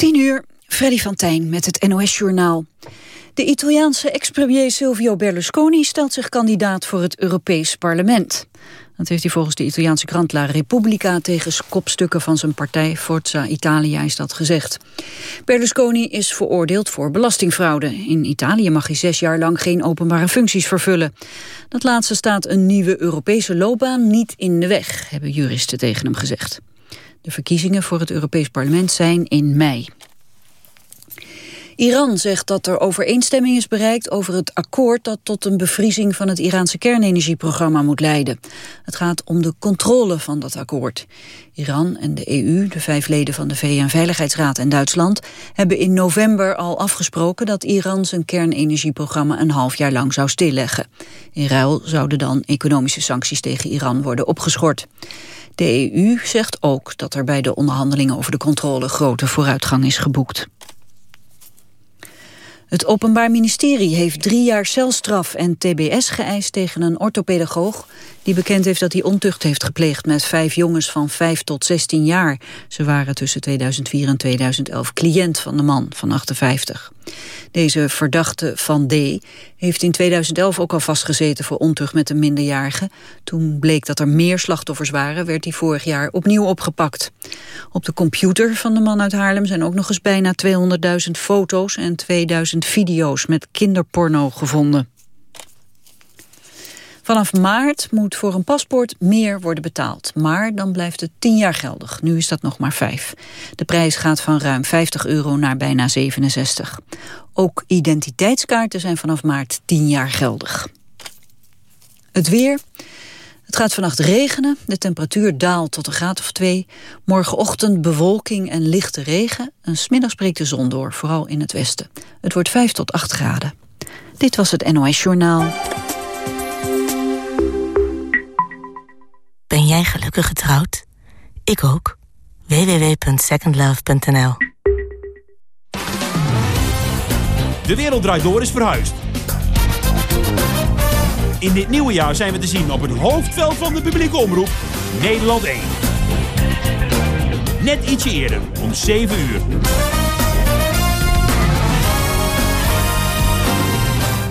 10 uur, Freddy van Tijn met het NOS-journaal. De Italiaanse ex-premier Silvio Berlusconi stelt zich kandidaat voor het Europees Parlement. Dat heeft hij volgens de Italiaanse krant La Repubblica tegen kopstukken van zijn partij Forza Italia is dat gezegd. Berlusconi is veroordeeld voor belastingfraude. In Italië mag hij zes jaar lang geen openbare functies vervullen. Dat laatste staat een nieuwe Europese loopbaan niet in de weg, hebben juristen tegen hem gezegd. De verkiezingen voor het Europees Parlement zijn in mei. Iran zegt dat er overeenstemming is bereikt over het akkoord dat tot een bevriezing van het Iraanse kernenergieprogramma moet leiden. Het gaat om de controle van dat akkoord. Iran en de EU, de vijf leden van de VN-veiligheidsraad en Duitsland, hebben in november al afgesproken dat Iran zijn kernenergieprogramma een half jaar lang zou stilleggen. In ruil zouden dan economische sancties tegen Iran worden opgeschort. De EU zegt ook dat er bij de onderhandelingen over de controle grote vooruitgang is geboekt. Het Openbaar Ministerie heeft drie jaar celstraf en tbs geëist tegen een orthopedagoog die bekend heeft dat hij ontucht heeft gepleegd met vijf jongens van 5 tot 16 jaar. Ze waren tussen 2004 en 2011 cliënt van de man van 58. Deze verdachte Van D. heeft in 2011 ook al vastgezeten voor ontucht met een minderjarige. Toen bleek dat er meer slachtoffers waren, werd hij vorig jaar opnieuw opgepakt. Op de computer van de man uit Haarlem zijn ook nog eens bijna 200.000 foto's en 2000 video's met kinderporno gevonden. Vanaf maart moet voor een paspoort meer worden betaald. Maar dan blijft het 10 jaar geldig. Nu is dat nog maar 5. De prijs gaat van ruim 50 euro naar bijna 67. Ook identiteitskaarten zijn vanaf maart 10 jaar geldig. Het weer. Het gaat vannacht regenen. De temperatuur daalt tot een graad of 2. Morgenochtend bewolking en lichte regen. En smiddags breekt de zon door, vooral in het westen. Het wordt 5 tot 8 graden. Dit was het NOS Journaal. Ben jij gelukkig getrouwd? Ik ook. www.secondlove.nl De wereld draait door is verhuisd. In dit nieuwe jaar zijn we te zien op het hoofdveld van de publieke omroep, Nederland 1. Net ietsje eerder, om 7 uur.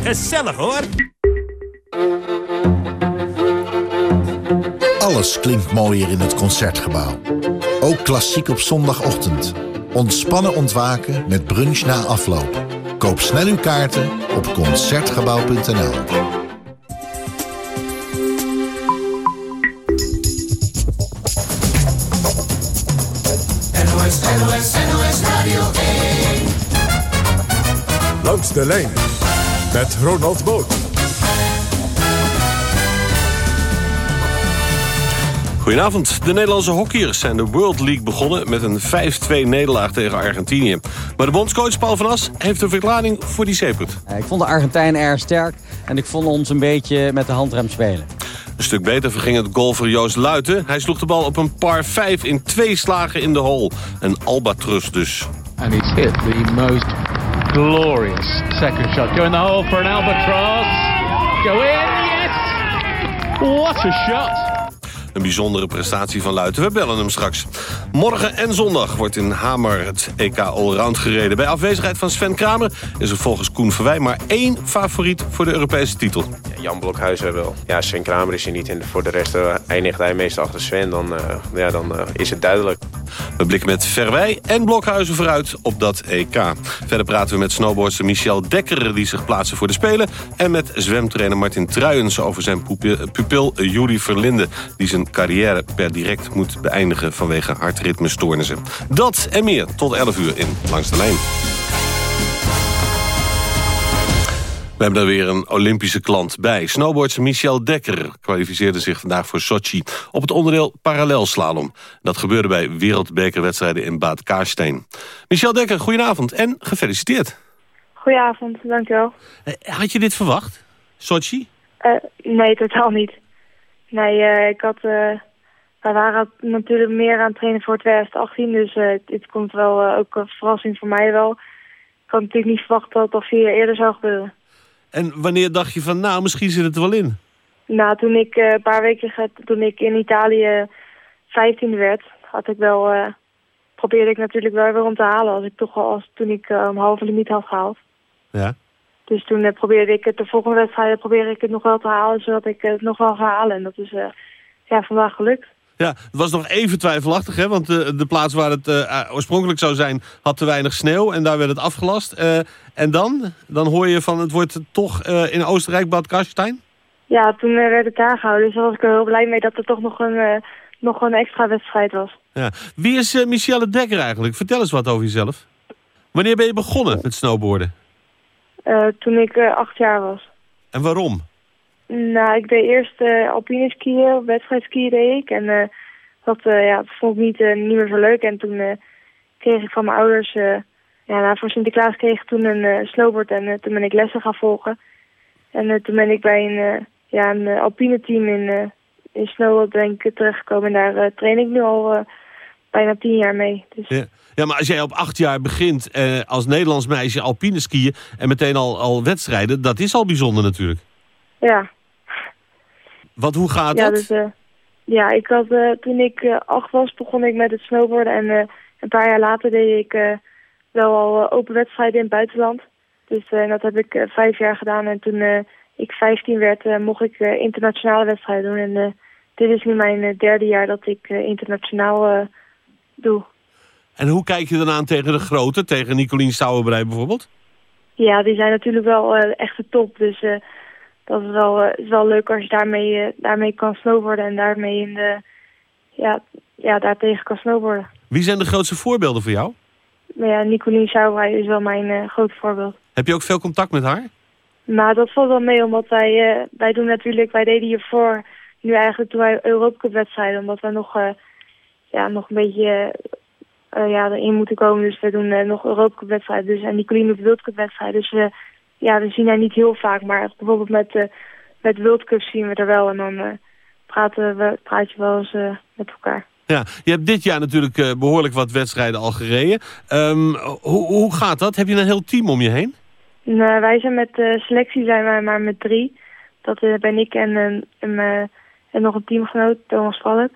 Gezellig hoor! Alles klinkt mooier in het Concertgebouw. Ook klassiek op zondagochtend. Ontspannen ontwaken met brunch na afloop. Koop snel uw kaarten op Concertgebouw.nl NOS, NOS, NOS Radio 1. Langs de lijn met Ronald Boot. Goedenavond. De Nederlandse hockeyers zijn de World League begonnen... met een 5-2 nederlaag tegen Argentinië. Maar de bondscoach Paul van As heeft een verklaring voor die zeepert. Ik vond de Argentijnen erg sterk en ik vond ons een beetje met de handrem spelen. Een stuk beter verging het golfer Joost Luiten. Hij sloeg de bal op een par 5 in twee slagen in de hole. Een albatros dus. And he's hit the most glorious second shot. Go in the hole for an albatross. Go in, yes! What a shot! Een bijzondere prestatie van Luiten. We bellen hem straks. Morgen en zondag wordt in Hamer het EK Allround gereden. Bij afwezigheid van Sven Kramer is er volgens Koen Verwij maar één favoriet voor de Europese titel. Ja, Jan Blokhuizen wel. Ja, Sven Kramer is er niet. En voor de rest uh, eindigt hij meestal achter Sven. Dan, uh, ja, dan uh, is het duidelijk. We blikken met Verwij en Blokhuizen vooruit op dat EK. Verder praten we met snowboardster Michel Dekker... die zich plaatsen voor de Spelen. En met zwemtrainer Martin Truijens over zijn pupil Juri Verlinde... die zijn carrière per direct moet beëindigen vanwege hartritmestoornissen. Dat en meer tot 11 uur in Langs de Lijn. We hebben daar weer een Olympische klant bij. Snowboardster Michel Dekker kwalificeerde zich vandaag voor Sochi... op het onderdeel parallelslalom. Dat gebeurde bij wereldbekerwedstrijden in Bad Kaarsteen. Michel Dekker, goedenavond en gefeliciteerd. Goedenavond, dankjewel. Had je dit verwacht, Sochi? Uh, nee, totaal niet. Nee, uh, ik had... Uh, wij waren natuurlijk meer aan het trainen voor 2018, dus uh, dit komt wel ook een verrassing voor mij wel. Ik had natuurlijk niet verwacht dat het al vier jaar eerder zou gebeuren. En wanneer dacht je van, nou, misschien zit het er wel in? Nou, toen ik een paar weken, toen ik in Italië 15 werd, had ik wel probeerde ik natuurlijk wel weer om te halen als ik toch al als toen ik uh, een halve limiet had gehaald. Ja. Dus toen probeerde ik het de volgende wedstrijd probeerde ik het nog wel te halen, zodat ik het nog wel ga halen. En dat is ja, vandaag gelukt. Ja, het was nog even twijfelachtig, hè? want de, de plaats waar het uh, oorspronkelijk zou zijn had te weinig sneeuw en daar werd het afgelast. Uh, en dan? Dan hoor je van het wordt toch uh, in Oostenrijk Bad Karstein? Ja, toen werd het daar gehouden, dus daar was ik er heel blij mee dat er toch nog een, nog een extra wedstrijd was. Ja. Wie is Michelle Dekker eigenlijk? Vertel eens wat over jezelf. Wanneer ben je begonnen met snowboarden? toen ik acht jaar was. En waarom? Nou, ik deed eerst uh, alpine skiën, wedstrijdskiën deed ik. En uh, dat, uh, ja, dat vond ik niet, niet meer zo leuk. En toen kreeg ik van mijn ouders, ja, nou, voor Sinterklaas kreeg ik toen een snowboard en toen ben ik lessen gaan volgen. En toen ben ik bij een, ja, een alpine team in, in snowboard ben ik terechtgekomen. En daar train ik nu al bijna tien jaar mee. Dus. Ja. ja, maar als jij op acht jaar begint als Nederlands meisje alpine skiën en meteen al, al wedstrijden, dat is al bijzonder natuurlijk. Ja. Want hoe gaat ja, dat? Dus, uh, ja, ik had, uh, toen ik uh, acht was, begon ik met het snowboarden. En een paar jaar later deed ik wel al open wedstrijden in het buitenland. Dus dat heb ik vijf jaar gedaan. En toen ik vijftien werd, mocht ik internationale wedstrijden doen. En dit is nu mijn derde jaar dat ik internationaal doe. En hoe kijk je dan aan tegen de grote, tegen Nicolien Sauerbrei bijvoorbeeld? Ja, die zijn natuurlijk wel echt de top. Dus dat is wel, uh, is wel leuk als je daarmee, uh, daarmee kan snowboarden en daarmee in de, ja, ja, daartegen kan snowboarden. Wie zijn de grootste voorbeelden voor jou? Nou ja, Nicolien Sauerwij is wel mijn uh, groot voorbeeld. Heb je ook veel contact met haar? Nou, dat valt wel mee, omdat wij, wij doen natuurlijk, wij deden hiervoor, nu eigenlijk toen wij Europacup wedstrijden, omdat wij nog, ja, nog een beetje ja, erin moeten komen. Dus we doen nog Europacup wedstrijden, dus, en Nicolien doet World wedstrijden. Dus we ja, we zien haar niet heel vaak, maar bijvoorbeeld met, uh, met World Cup zien we er wel. En dan uh, praten we, praat je wel eens uh, met elkaar. Ja, je hebt dit jaar natuurlijk behoorlijk wat wedstrijden al gereden. Um, hoe, hoe gaat dat? Heb je een heel team om je heen? Nou, wij zijn met selectie zijn wij maar met drie. Dat ben ik en, en, en nog een teamgenoot, Thomas Valk.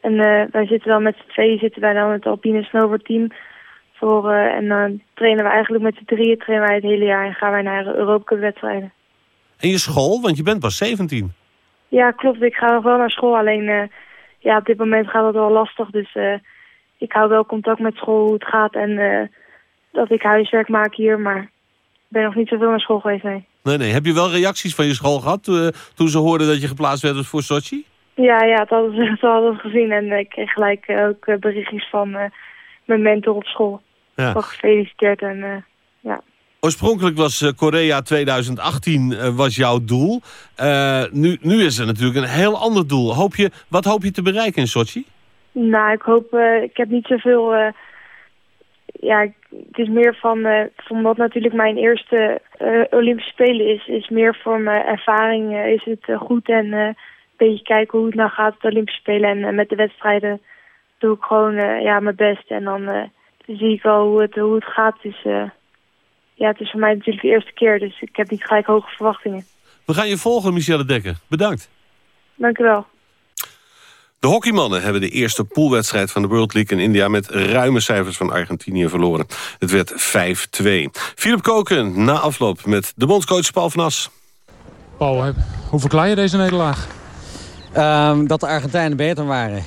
En wij zitten wel met z'n tweeën, zitten wij dan het Alpine Snowboard team uh, en dan trainen we eigenlijk met z'n drieën trainen wij het hele jaar en gaan wij naar Europa wedstrijden. En je school? Want je bent pas 17. Ja, klopt. Ik ga nog wel naar school. Alleen uh, ja, op dit moment gaat het wel lastig. Dus uh, ik hou wel contact met school, hoe het gaat. En dat ik huiswerk maak hier. Maar ik ben nog niet zoveel naar school geweest, nee. Nee, nee. Heb je wel reacties van je school gehad toen ze hoorden dat je geplaatst werd voor Sochi? Ja, ja, dat hadden ze, dat hadden gezien. En ik kreeg gelijk ook berichtjes van mijn mentor op school. Ja. Wel gefeliciteerd en uh, ja. Oorspronkelijk was uh, Korea 2018 uh, was jouw doel. nu, nu is er natuurlijk een heel ander doel. Hoop je, wat hoop je te bereiken in Sochi? Nou, ik hoop... ik heb niet zoveel... ja, het is meer van... van wat natuurlijk mijn eerste Olympische Spelen is... is meer voor mijn ervaring is het goed. En een beetje kijken hoe het nou gaat op de Olympische Spelen. En met de wedstrijden doe ik gewoon ja, mijn best. En dan zie ik wel hoe het, hoe het gaat. Dus uh, ja, het is voor mij natuurlijk de eerste keer, dus ik heb niet gelijk hoge verwachtingen. We gaan je volgen, Michelle Dekker. Bedankt. Dank u wel. De hockeymannen hebben de eerste poolwedstrijd van de World League in India... met ruime cijfers van Argentinië verloren. Het werd 5-2. Philip Koken na afloop met de bondscoach Paul van As. Paul, hoe verklaar je deze nederlaag? Um, dat de Argentijnen beter waren.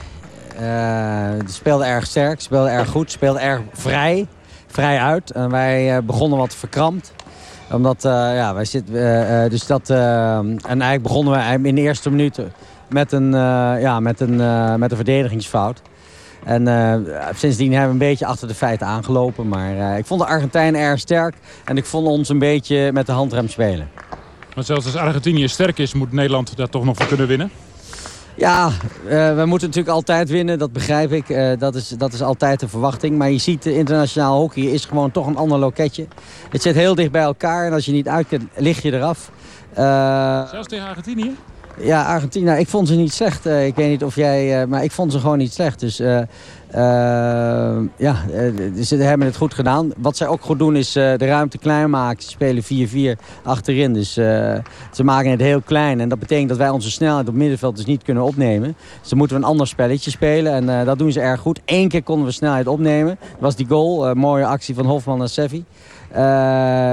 Uh, speelde erg sterk, speelde erg goed, speelde erg vrij. Vrij uit. En wij uh, begonnen wat verkrampt. Omdat, uh, ja, wij zitten... dus dat... en eigenlijk begonnen we in de eerste minuten met een, ja, met een, met een verdedigingsfout. En sindsdien hebben we een beetje achter de feiten aangelopen. Maar ik vond de Argentijnen erg sterk. En ik vond ons een beetje met de handrem spelen. Maar zelfs als Argentinië sterk is, moet Nederland daar toch nog voor kunnen winnen? Ja, uh, we moeten natuurlijk altijd winnen, dat begrijp ik. Uh, dat, is, dat is altijd de verwachting. Maar je ziet, internationaal hockey is gewoon toch een ander loketje. Het zit heel dicht bij elkaar en als je niet uit kunt, lig je eraf. Uh, Zelfs tegen Argentinië? Ja, Argentinië. Ik vond ze niet slecht. ik weet niet of jij... maar ik vond ze gewoon niet slecht. Dus ja, ze hebben het goed gedaan. Wat zij ook goed doen is de ruimte klein maken. Ze spelen 4-4 achterin. Dus ze maken het heel klein. En dat betekent dat wij onze snelheid op middenveld dus niet kunnen opnemen. Dus dan moeten we een ander spelletje spelen. En dat doen ze erg goed. Eén keer konden we snelheid opnemen. Dat was die goal. mooie actie van Hofman en Seffi. Uh,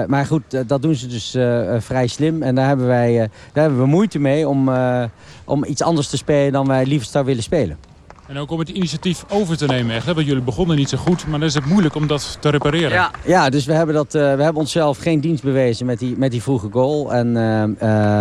maar goed, dat doen ze dus uh, vrij slim. En daar hebben, wij, daar hebben we moeite mee om, om iets anders te spelen dan wij liefst zou willen spelen. En ook om het initiatief over te nemen echt. Want jullie begonnen niet zo goed, maar dan is het moeilijk om dat te repareren. Ja, ja dus we hebben, dat, uh, we hebben onszelf geen dienst bewezen met die, met die vroege goal. En uh, uh,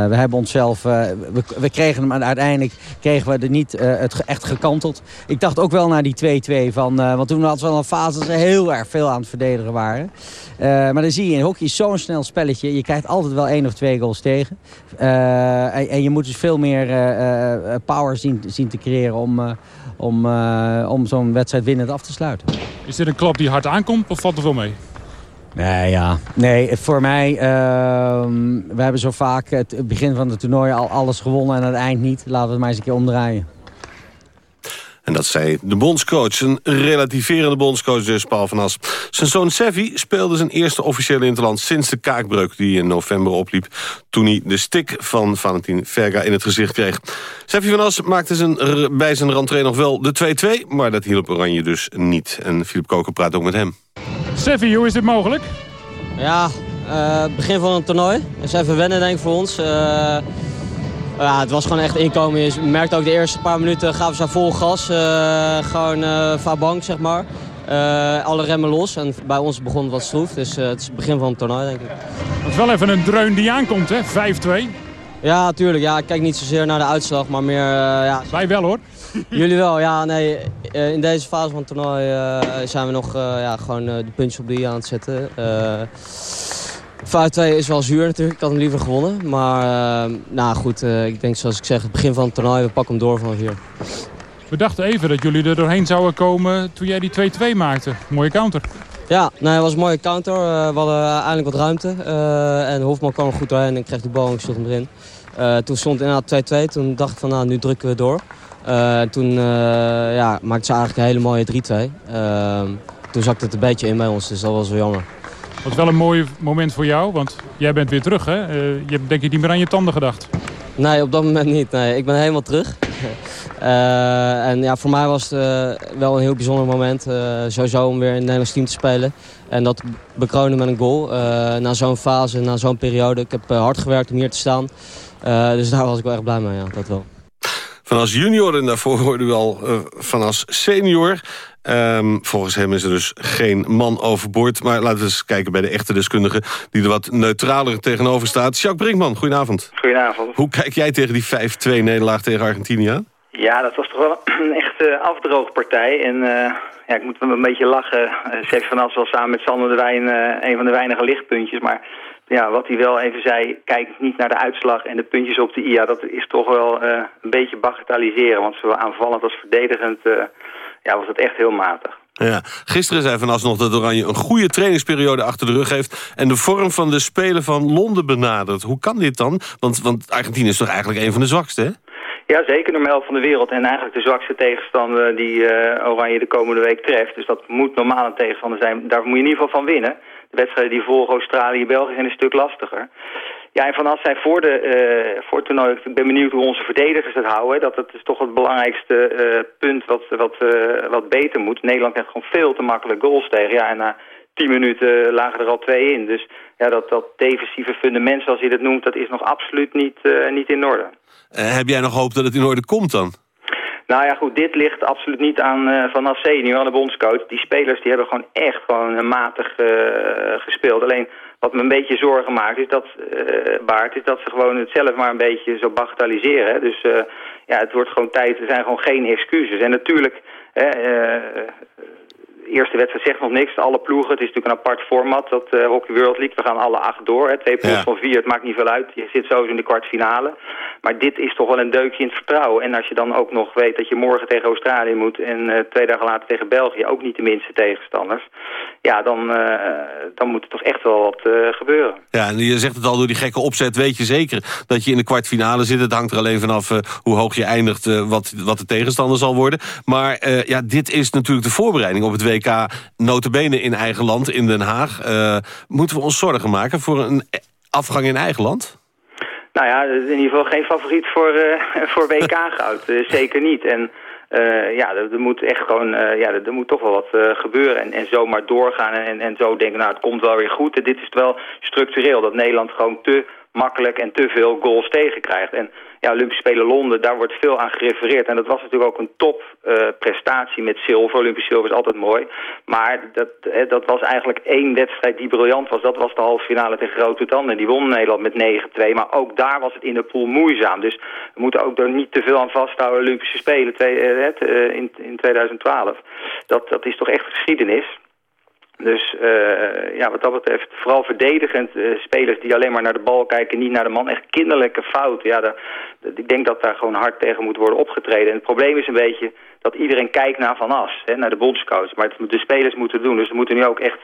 we hebben onszelf, we, we, kregen hem uiteindelijk kregen we er niet het echt gekanteld. Ik dacht ook wel naar die 2-2 van, want toen had we wel een fase dat ze heel erg veel aan het verdedigen waren. maar dan zie je in hockey zo'n snel spelletje. Je krijgt altijd wel één of twee goals tegen. En, en, je moet dus veel meer power zien, zien te creëren om om, uh, om zo'n wedstrijd winnend af te sluiten. Is dit een klap die hard aankomt of valt er wel mee? Nee, ja. nee voor mij, uh, we hebben zo vaak het begin van het toernooi al alles gewonnen en aan het eind niet. Laten we het maar eens een keer omdraaien. En dat zei de bondscoach, een relativerende bondscoach dus, Paul van As. Zijn zoon Sevi speelde zijn eerste officiële interland sinds de kaakbreuk die in november opliep... toen hij de stick van Valentin Verga in het gezicht kreeg. Sevi van As maakte zijn, bij zijn rentree nog wel de 2-2, maar dat hielp Oranje dus niet. En Filip Koker praat ook met hem. Sevi, hoe is dit mogelijk? Ja, uh, begin van een toernooi. is even wennen denk ik voor ons. Uh, ja, het was gewoon echt inkomen. Je merkt ook de eerste paar minuten gaven ze vol gas. Uh, gewoon uh, bank, zeg maar. Uh, alle remmen los. En bij ons begon het wat stroef. Dus het is het begin van het toernooi, denk ik. Het is wel even een dreun die aankomt, hè? 5-2. Ja, natuurlijk. Ja, ik kijk niet zozeer naar de uitslag, maar meer... ja. Wij wel, hoor. Jullie wel, ja. Nee, in deze fase van het toernooi zijn we nog ja, gewoon de puntjes op de i aan het zetten. 5-2 is wel zuur natuurlijk. Ik had hem liever gewonnen. Maar uh, nou goed, uh, ik denk zoals ik zeg, het begin van het toernooi, we pakken hem door vanaf hier. We dachten even dat jullie er doorheen zouden komen toen jij die 2-2 maakte. Mooie counter. Ja, nee, het was een mooie counter. Uh, we hadden eindelijk wat ruimte. en Hofman kwam er goed doorheen en kreeg de bal en ik hem erin. toen stond het inderdaad 2-2. Toen dacht ik van nou, nu drukken we door. toen ja, maakte ze eigenlijk een hele mooie 3-2. toen zakte het een beetje in bij ons, dus dat was wel jammer. Wat wel een mooi moment voor jou, want jij bent weer terug, hè? Uh, je hebt denk ik niet meer aan je tanden gedacht. Nee, op dat moment niet. Nee, ik ben helemaal terug. uh, en ja, voor mij was het uh, wel een heel bijzonder moment. sowieso om weer in het Nederlands team te spelen. En dat bekronen met een goal. na zo'n fase, na zo'n periode. Ik heb hard gewerkt om hier te staan. dus daar was ik wel erg blij mee, ja, dat wel. Van als junior en daarvoor hoorde u al van als senior. Um, volgens hem is er dus geen man overboord. Maar laten we eens kijken bij de echte deskundige... die er wat neutraler tegenover staat. Jacques Brinkman, goedenavond. Goedenavond. Hoe kijk jij tegen die 5-2 nederlaag tegen Argentinië aan? Ja, dat was toch wel een echte afdroogpartij. En uh, ja, ik moet wel een beetje lachen. Uh, van As wel samen met Sander de Wijn uh, een van de weinige lichtpuntjes. Maar ja, wat hij wel even zei, kijk niet naar de uitslag en de puntjes op de IA. Dat is toch wel een beetje bagatelliseren. Want zowel aanvallend als verdedigend ja, was het echt heel matig. Ja. Gisteren zei Van alsnog dat Oranje een goede trainingsperiode achter de rug heeft... en de vorm van de Spelen van Londen benadert. Hoe kan dit dan? Want, want Argentinië is toch eigenlijk een van de zwakste, hè? Ja, zeker 11 van de wereld. En eigenlijk de zwakste tegenstander die uh, Oranje de komende week treft. Dus dat moet normaal een tegenstander zijn. Daar moet je in ieder geval van winnen. De wedstrijden die volgen Australië België zijn een stuk lastiger. Ja, en vanaf zij voor, de, uh, voor het toernooi, ik ben benieuwd hoe onze verdedigers het houden. Dat, dat is toch het belangrijkste uh, punt wat, wat, uh, wat beter moet. Nederland heeft gewoon veel te makkelijk goals tegen. Ja, en na tien minuten lagen er al twee in. Dus ja, dat, dat defensieve fundament, zoals je dat noemt, dat is nog absoluut niet, niet in orde. heb jij nog hoop dat het in orde komt dan? Nou ja, goed, dit ligt absoluut niet aan uh, Van nu aan de bondscoach. Die spelers die hebben gewoon echt gewoon matig uh, gespeeld. Alleen wat me een beetje zorgen maakt, is dat, uh, Baart, is dat ze gewoon het zelf maar een beetje zo bagatelliseren. Dus uh, ja, het wordt gewoon tijd, er zijn gewoon geen excuses. En natuurlijk, uh, de eerste wedstrijd zegt nog niks. Alle ploegen, het is natuurlijk een apart format, dat uh, Hockey World League. We gaan alle acht door. Hè. Twee ploegen van vier, het maakt niet veel uit. Je zit sowieso in de kwartfinale. Maar dit is toch wel een deukje in het vertrouwen. En als je dan ook nog weet dat je morgen tegen Australië moet... en uh, twee dagen later tegen België, ook niet de minste tegenstanders... ja, dan, uh, dan moet er toch echt wel wat gebeuren. Ja, en je zegt het al, door die gekke opzet weet je zeker... dat je in de kwartfinale zit. Het hangt er alleen vanaf hoe hoog je eindigt... wat, wat de tegenstander zal worden. Maar ja, dit is natuurlijk de voorbereiding op het WK... notabene in eigen land, in Den Haag. moeten we ons zorgen maken voor een afgang in eigen land? Nou ja, in ieder geval geen favoriet voor, uh, voor WK-goud. uh, zeker niet. En ja, er, moet echt gewoon, ja, er, er, moet toch wel wat gebeuren. En, en zomaar doorgaan en, en zo denken, nou, het komt wel weer goed. En dit is wel structureel, dat Nederland gewoon te makkelijk en te veel goals tegenkrijgt. En ja, Olympische Spelen Londen, daar wordt veel aan gerefereerd. En dat was natuurlijk ook een topprestatie uh, met zilver. Olympisch zilver is altijd mooi. Maar dat, dat was eigenlijk één wedstrijd die briljant was. Dat was de halve finale tegen Groot-Brittannië. Die won Nederland met 9-2. Maar ook daar was het in de pool moeizaam. Dus we moeten ook er niet te veel aan vasthouden. Olympische Spelen uh, in, in 2012. Dat, dat is toch echt geschiedenis. Dus uh, ja, wat dat betreft, vooral verdedigend uh, spelers die alleen maar naar de bal kijken, niet naar de man. Echt kinderlijke fout. Ja, daar, ik denk dat daar gewoon hard tegen moet worden opgetreden. En het probleem is een beetje dat iedereen kijkt naar Van As, hè, naar de bondscoach. Maar het, de spelers moeten doen. Dus er moeten nu ook echt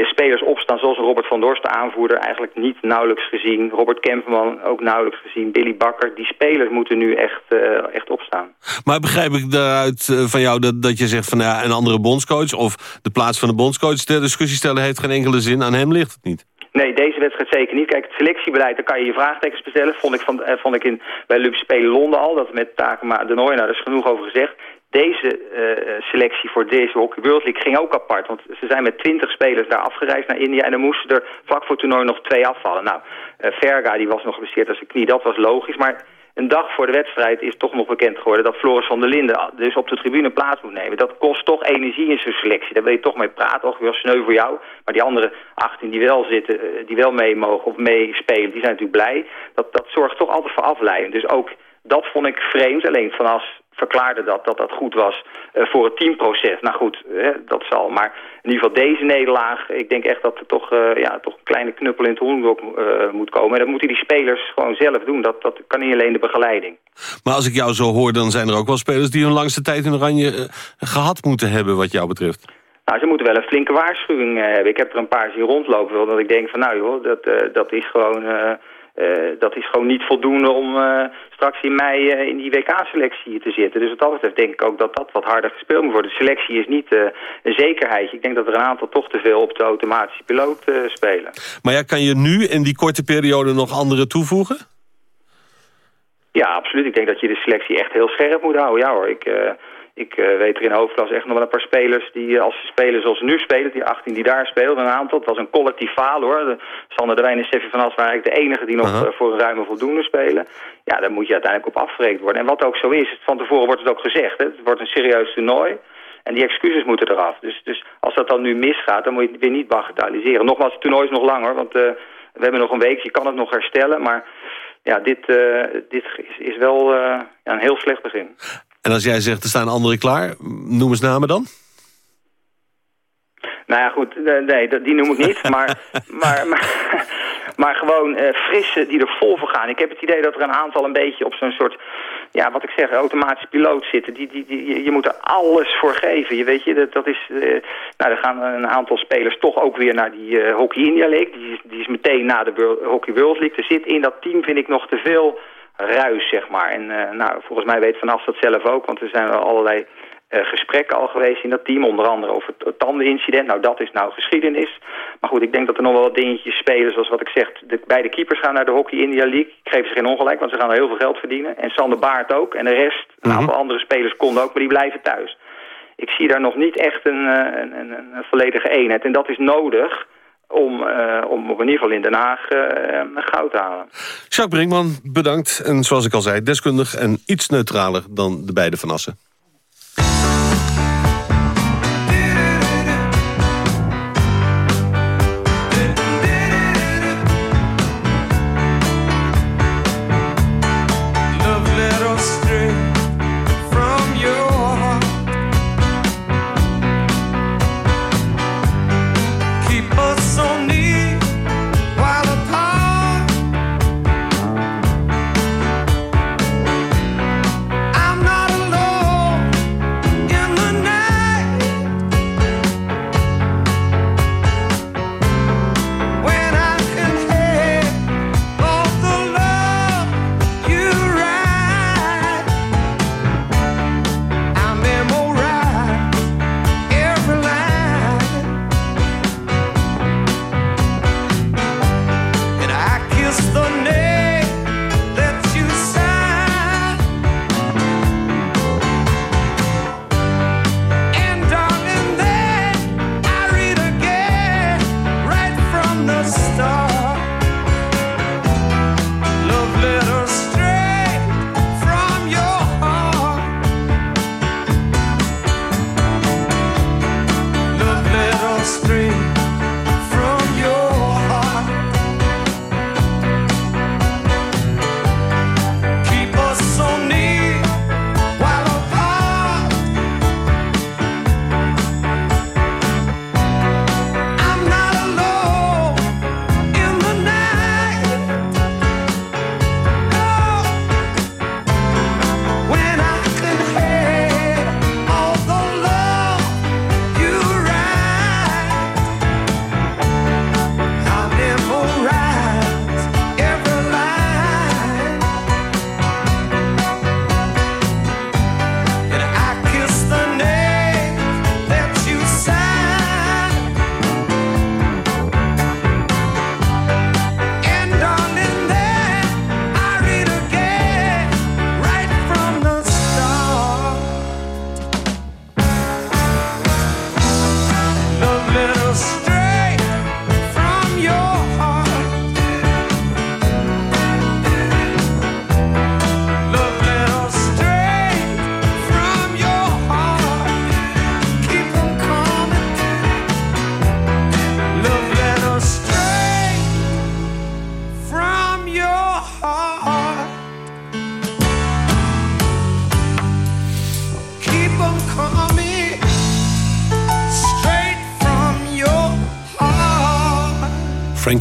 spelers opstaan zoals Robert van Dorst, de aanvoerder, eigenlijk niet nauwelijks gezien. Robert Kemperman ook nauwelijks gezien. Billy Bakker. Die spelers moeten nu echt, uh, echt opstaan. Maar begrijp ik daaruit uh, van jou dat, dat je zegt van ja, een andere bondscoach of de plaats van de bondscoach ter discussie stellen heeft geen enkele zin. Aan hem ligt het niet. Nee, deze wedstrijd zeker niet. Kijk, het selectiebeleid, daar kan je je vraagtekens bestellen. Vond ik, van, vond ik in, bij Olympische Spelen Londen al, dat met Takema de Nooy, nou, daar is genoeg over gezegd deze uh, selectie voor deze Hockey World League ging ook apart. Want ze zijn met twintig spelers daar afgereisd naar India... en dan moesten er vlak voor het toernooi nog twee afvallen. Nou, uh, Verga die was nog geblesseerd als een knie, dat was logisch. Maar een dag voor de wedstrijd is toch nog bekend geworden... dat Floris van der Linden dus op de tribune plaats moet nemen. Dat kost toch energie in zijn selectie. Daar wil je toch mee praten, ook weer sneu voor jou. Maar die andere 18 die wel zitten, uh, die wel mee mogen of meespelen... die zijn natuurlijk blij. Dat, dat zorgt toch altijd voor afleiding. Dus ook dat vond ik vreemd. Alleen vanaf verklaarde dat, dat dat goed was uh, voor het teamproces. Nou goed, hè, dat zal. Maar in ieder geval deze nederlaag, ik denk echt dat er toch, uh, ja, toch een kleine knuppel in het hoenblok uh, moet komen. En dat moeten die spelers gewoon zelf doen. Dat, dat kan niet alleen de begeleiding. Maar als ik jou zo hoor, dan zijn er ook wel spelers die hun langste tijd in Oranje gehad moeten hebben wat jou betreft. Nou, ze moeten wel een flinke waarschuwing hebben. Ik heb er een paar zien rondlopen, dat ik denk van nou joh, dat, dat is gewoon... Uh, dat is gewoon niet voldoende om uh, straks in mei uh, in die WK-selectie te zitten. Dus wat dat betreft denk ik ook dat dat wat harder gespeeld moet worden. De selectie is niet een zekerheid. Ik denk dat er een aantal toch te veel op de automatische piloot spelen. Maar ja, kan je nu in die korte periode nog andere toevoegen? Ja, absoluut. Ik denk dat je de selectie echt heel scherp moet houden. Ja hoor, ik... Ik uh, weet er in hoofdklas echt nog wel een paar spelers die als ze spelen zoals ze nu spelen, die 18 die daar speelden, een aantal. Het was een collectief falen hoor. De, Sander de Wijn en Steffi van As waren eigenlijk de enige die nog uh -huh. uh, voor een ruime voldoende spelen. Ja, daar moet je uiteindelijk op afgerekend worden. En wat ook zo is, van tevoren wordt het ook gezegd, hè, het wordt een serieus toernooi. En die excuses moeten eraf. Dus, dus als dat dan nu misgaat, dan moet je het weer niet bagatelliseren. Nogmaals, het toernooi is nog langer, want we hebben nog een week, je kan het nog herstellen. Maar ja, dit, dit is, is wel een heel slecht begin. En als jij zegt, er staan anderen klaar, noem eens namen dan. Nou ja, goed, nee, die noem ik niet. maar, maar, maar, maar gewoon uh, frisse die er vol voor gaan. Ik heb het idee dat er een aantal een beetje op zo'n soort... Ja, wat ik zeg, automatisch piloot zitten. Die, die, die, je moet er alles voor geven. Je weet je, dat, dat is... Uh, nou, er gaan een aantal spelers toch ook weer naar die uh, Hockey India League. Die is, die is meteen na de World, Hockey World League. Er zit in dat team, vind ik, nog te veel ruis, zeg maar. En uh, nou, volgens mij weet Van As dat zelf ook, want er zijn wel allerlei uh, gesprekken al geweest in dat team. Onder andere over het, het tandenincident. Nou, dat is nou geschiedenis. Maar goed, ik denk dat er nog wel wat dingetjes spelen, zoals wat ik zeg. De, beide keepers gaan naar de Hockey India League. Ik geef ze geen ongelijk, want ze gaan er heel veel geld verdienen. En Sander Baart ook. En de rest, een aantal mm -hmm. andere spelers konden ook, maar die blijven thuis. Ik zie daar nog niet echt een, een, een, een volledige eenheid. En dat is nodig om, uh, om in ieder geval in Den Haag uh, goud te halen. Jacques Brinkman, bedankt. En zoals ik al zei, deskundig en iets neutraler dan de beide Van Assen.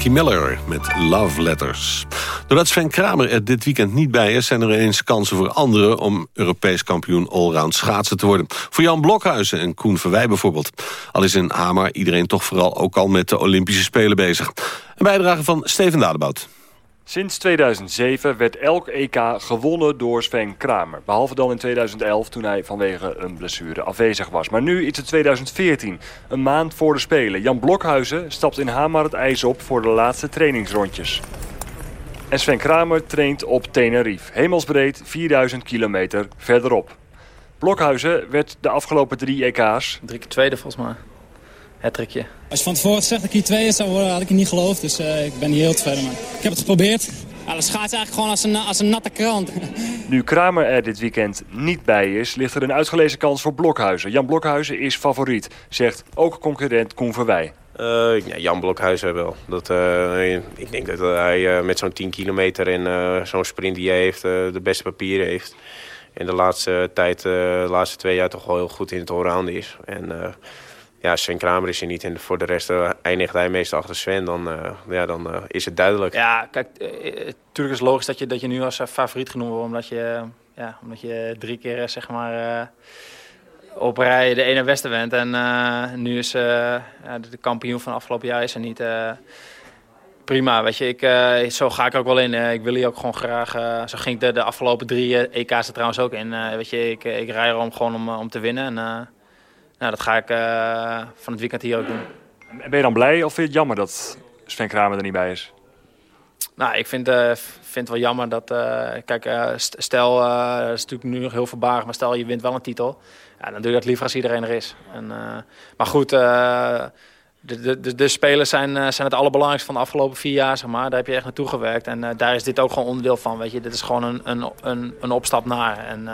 Frankie Miller met Love Letters. Doordat Sven Kramer er dit weekend niet bij is... zijn er ineens kansen voor anderen om Europees kampioen allround schaatsen te worden. Voor Jan Blokhuizen en Koen Verwij bijvoorbeeld. Al is in Hamar iedereen toch vooral ook al met de Olympische Spelen bezig. Een bijdrage van Steven Dadebout. Sinds 2007 werd elk EK gewonnen door Sven Kramer. Behalve dan in 2011 toen hij vanwege een blessure afwezig was. Maar nu is het 2014, een maand voor de Spelen. Jan Blokhuizen stapt in Hamar het ijs op voor de laatste trainingsrondjes. En Sven Kramer traint op Tenerife, hemelsbreed 4000 kilometer verderop. Blokhuizen werd de afgelopen drie EK's... Drie keer tweede volgens mij. Het trekje. Als je van tevoren gezegd dat ik hier tweede zou worden, had ik je niet geloofd. Dus uh, ik ben niet heel tevreden mee. Ik heb het geprobeerd. Ja, de schaats eigenlijk gewoon als een, als een natte krant. Nu Kramer er dit weekend niet bij is, ligt er een uitgelezen kans voor Blokhuizen. Jan Blokhuizen is favoriet, zegt ook concurrent Koen Verwij. Uh, ja, Jan Blokhuizen wel. Dat, uh, ik denk dat hij met zo'n 10 kilometer en zo'n sprint die hij heeft, de beste papieren heeft. En de laatste tijd, de laatste twee jaar toch wel heel goed in het allround is. En ja, Sven Kramer is er niet en voor de rest uh, eindigt hij meestal achter Sven, dan, uh, ja, dan uh, is het duidelijk. Ja, kijk, natuurlijk is het logisch dat je, dat je nu als favoriet genoemd wordt, omdat je, ja, omdat je drie keer zeg maar op rij de ene beste bent. En nu is ja, de kampioen van afgelopen jaar is er niet. prima, weet je, ik, zo ga ik ook wel in. ik wil hier ook gewoon graag, zo ging ik de, de afgelopen drie EK's er trouwens ook in. weet je, ik, ik rij erom gewoon om, om te winnen en... Nou, dat ga ik uh, van het weekend hier ook doen. Ben je dan blij of vind je het jammer dat Sven Kramer er niet bij is? Nou, ik vind, uh, vind het wel jammer dat... Uh, kijk, stel, dat is natuurlijk nu nog heel verbaasd, maar stel je wint wel een titel. Ja, dan doe je dat liever als iedereen er is. En, maar goed, de, de, de, de, spelers zijn, zijn het allerbelangrijkste van de afgelopen vier jaar, zeg maar. Daar heb je echt naartoe gewerkt. En daar is dit ook gewoon onderdeel van, weet je. Dit is gewoon een, een, een, een opstap naar. En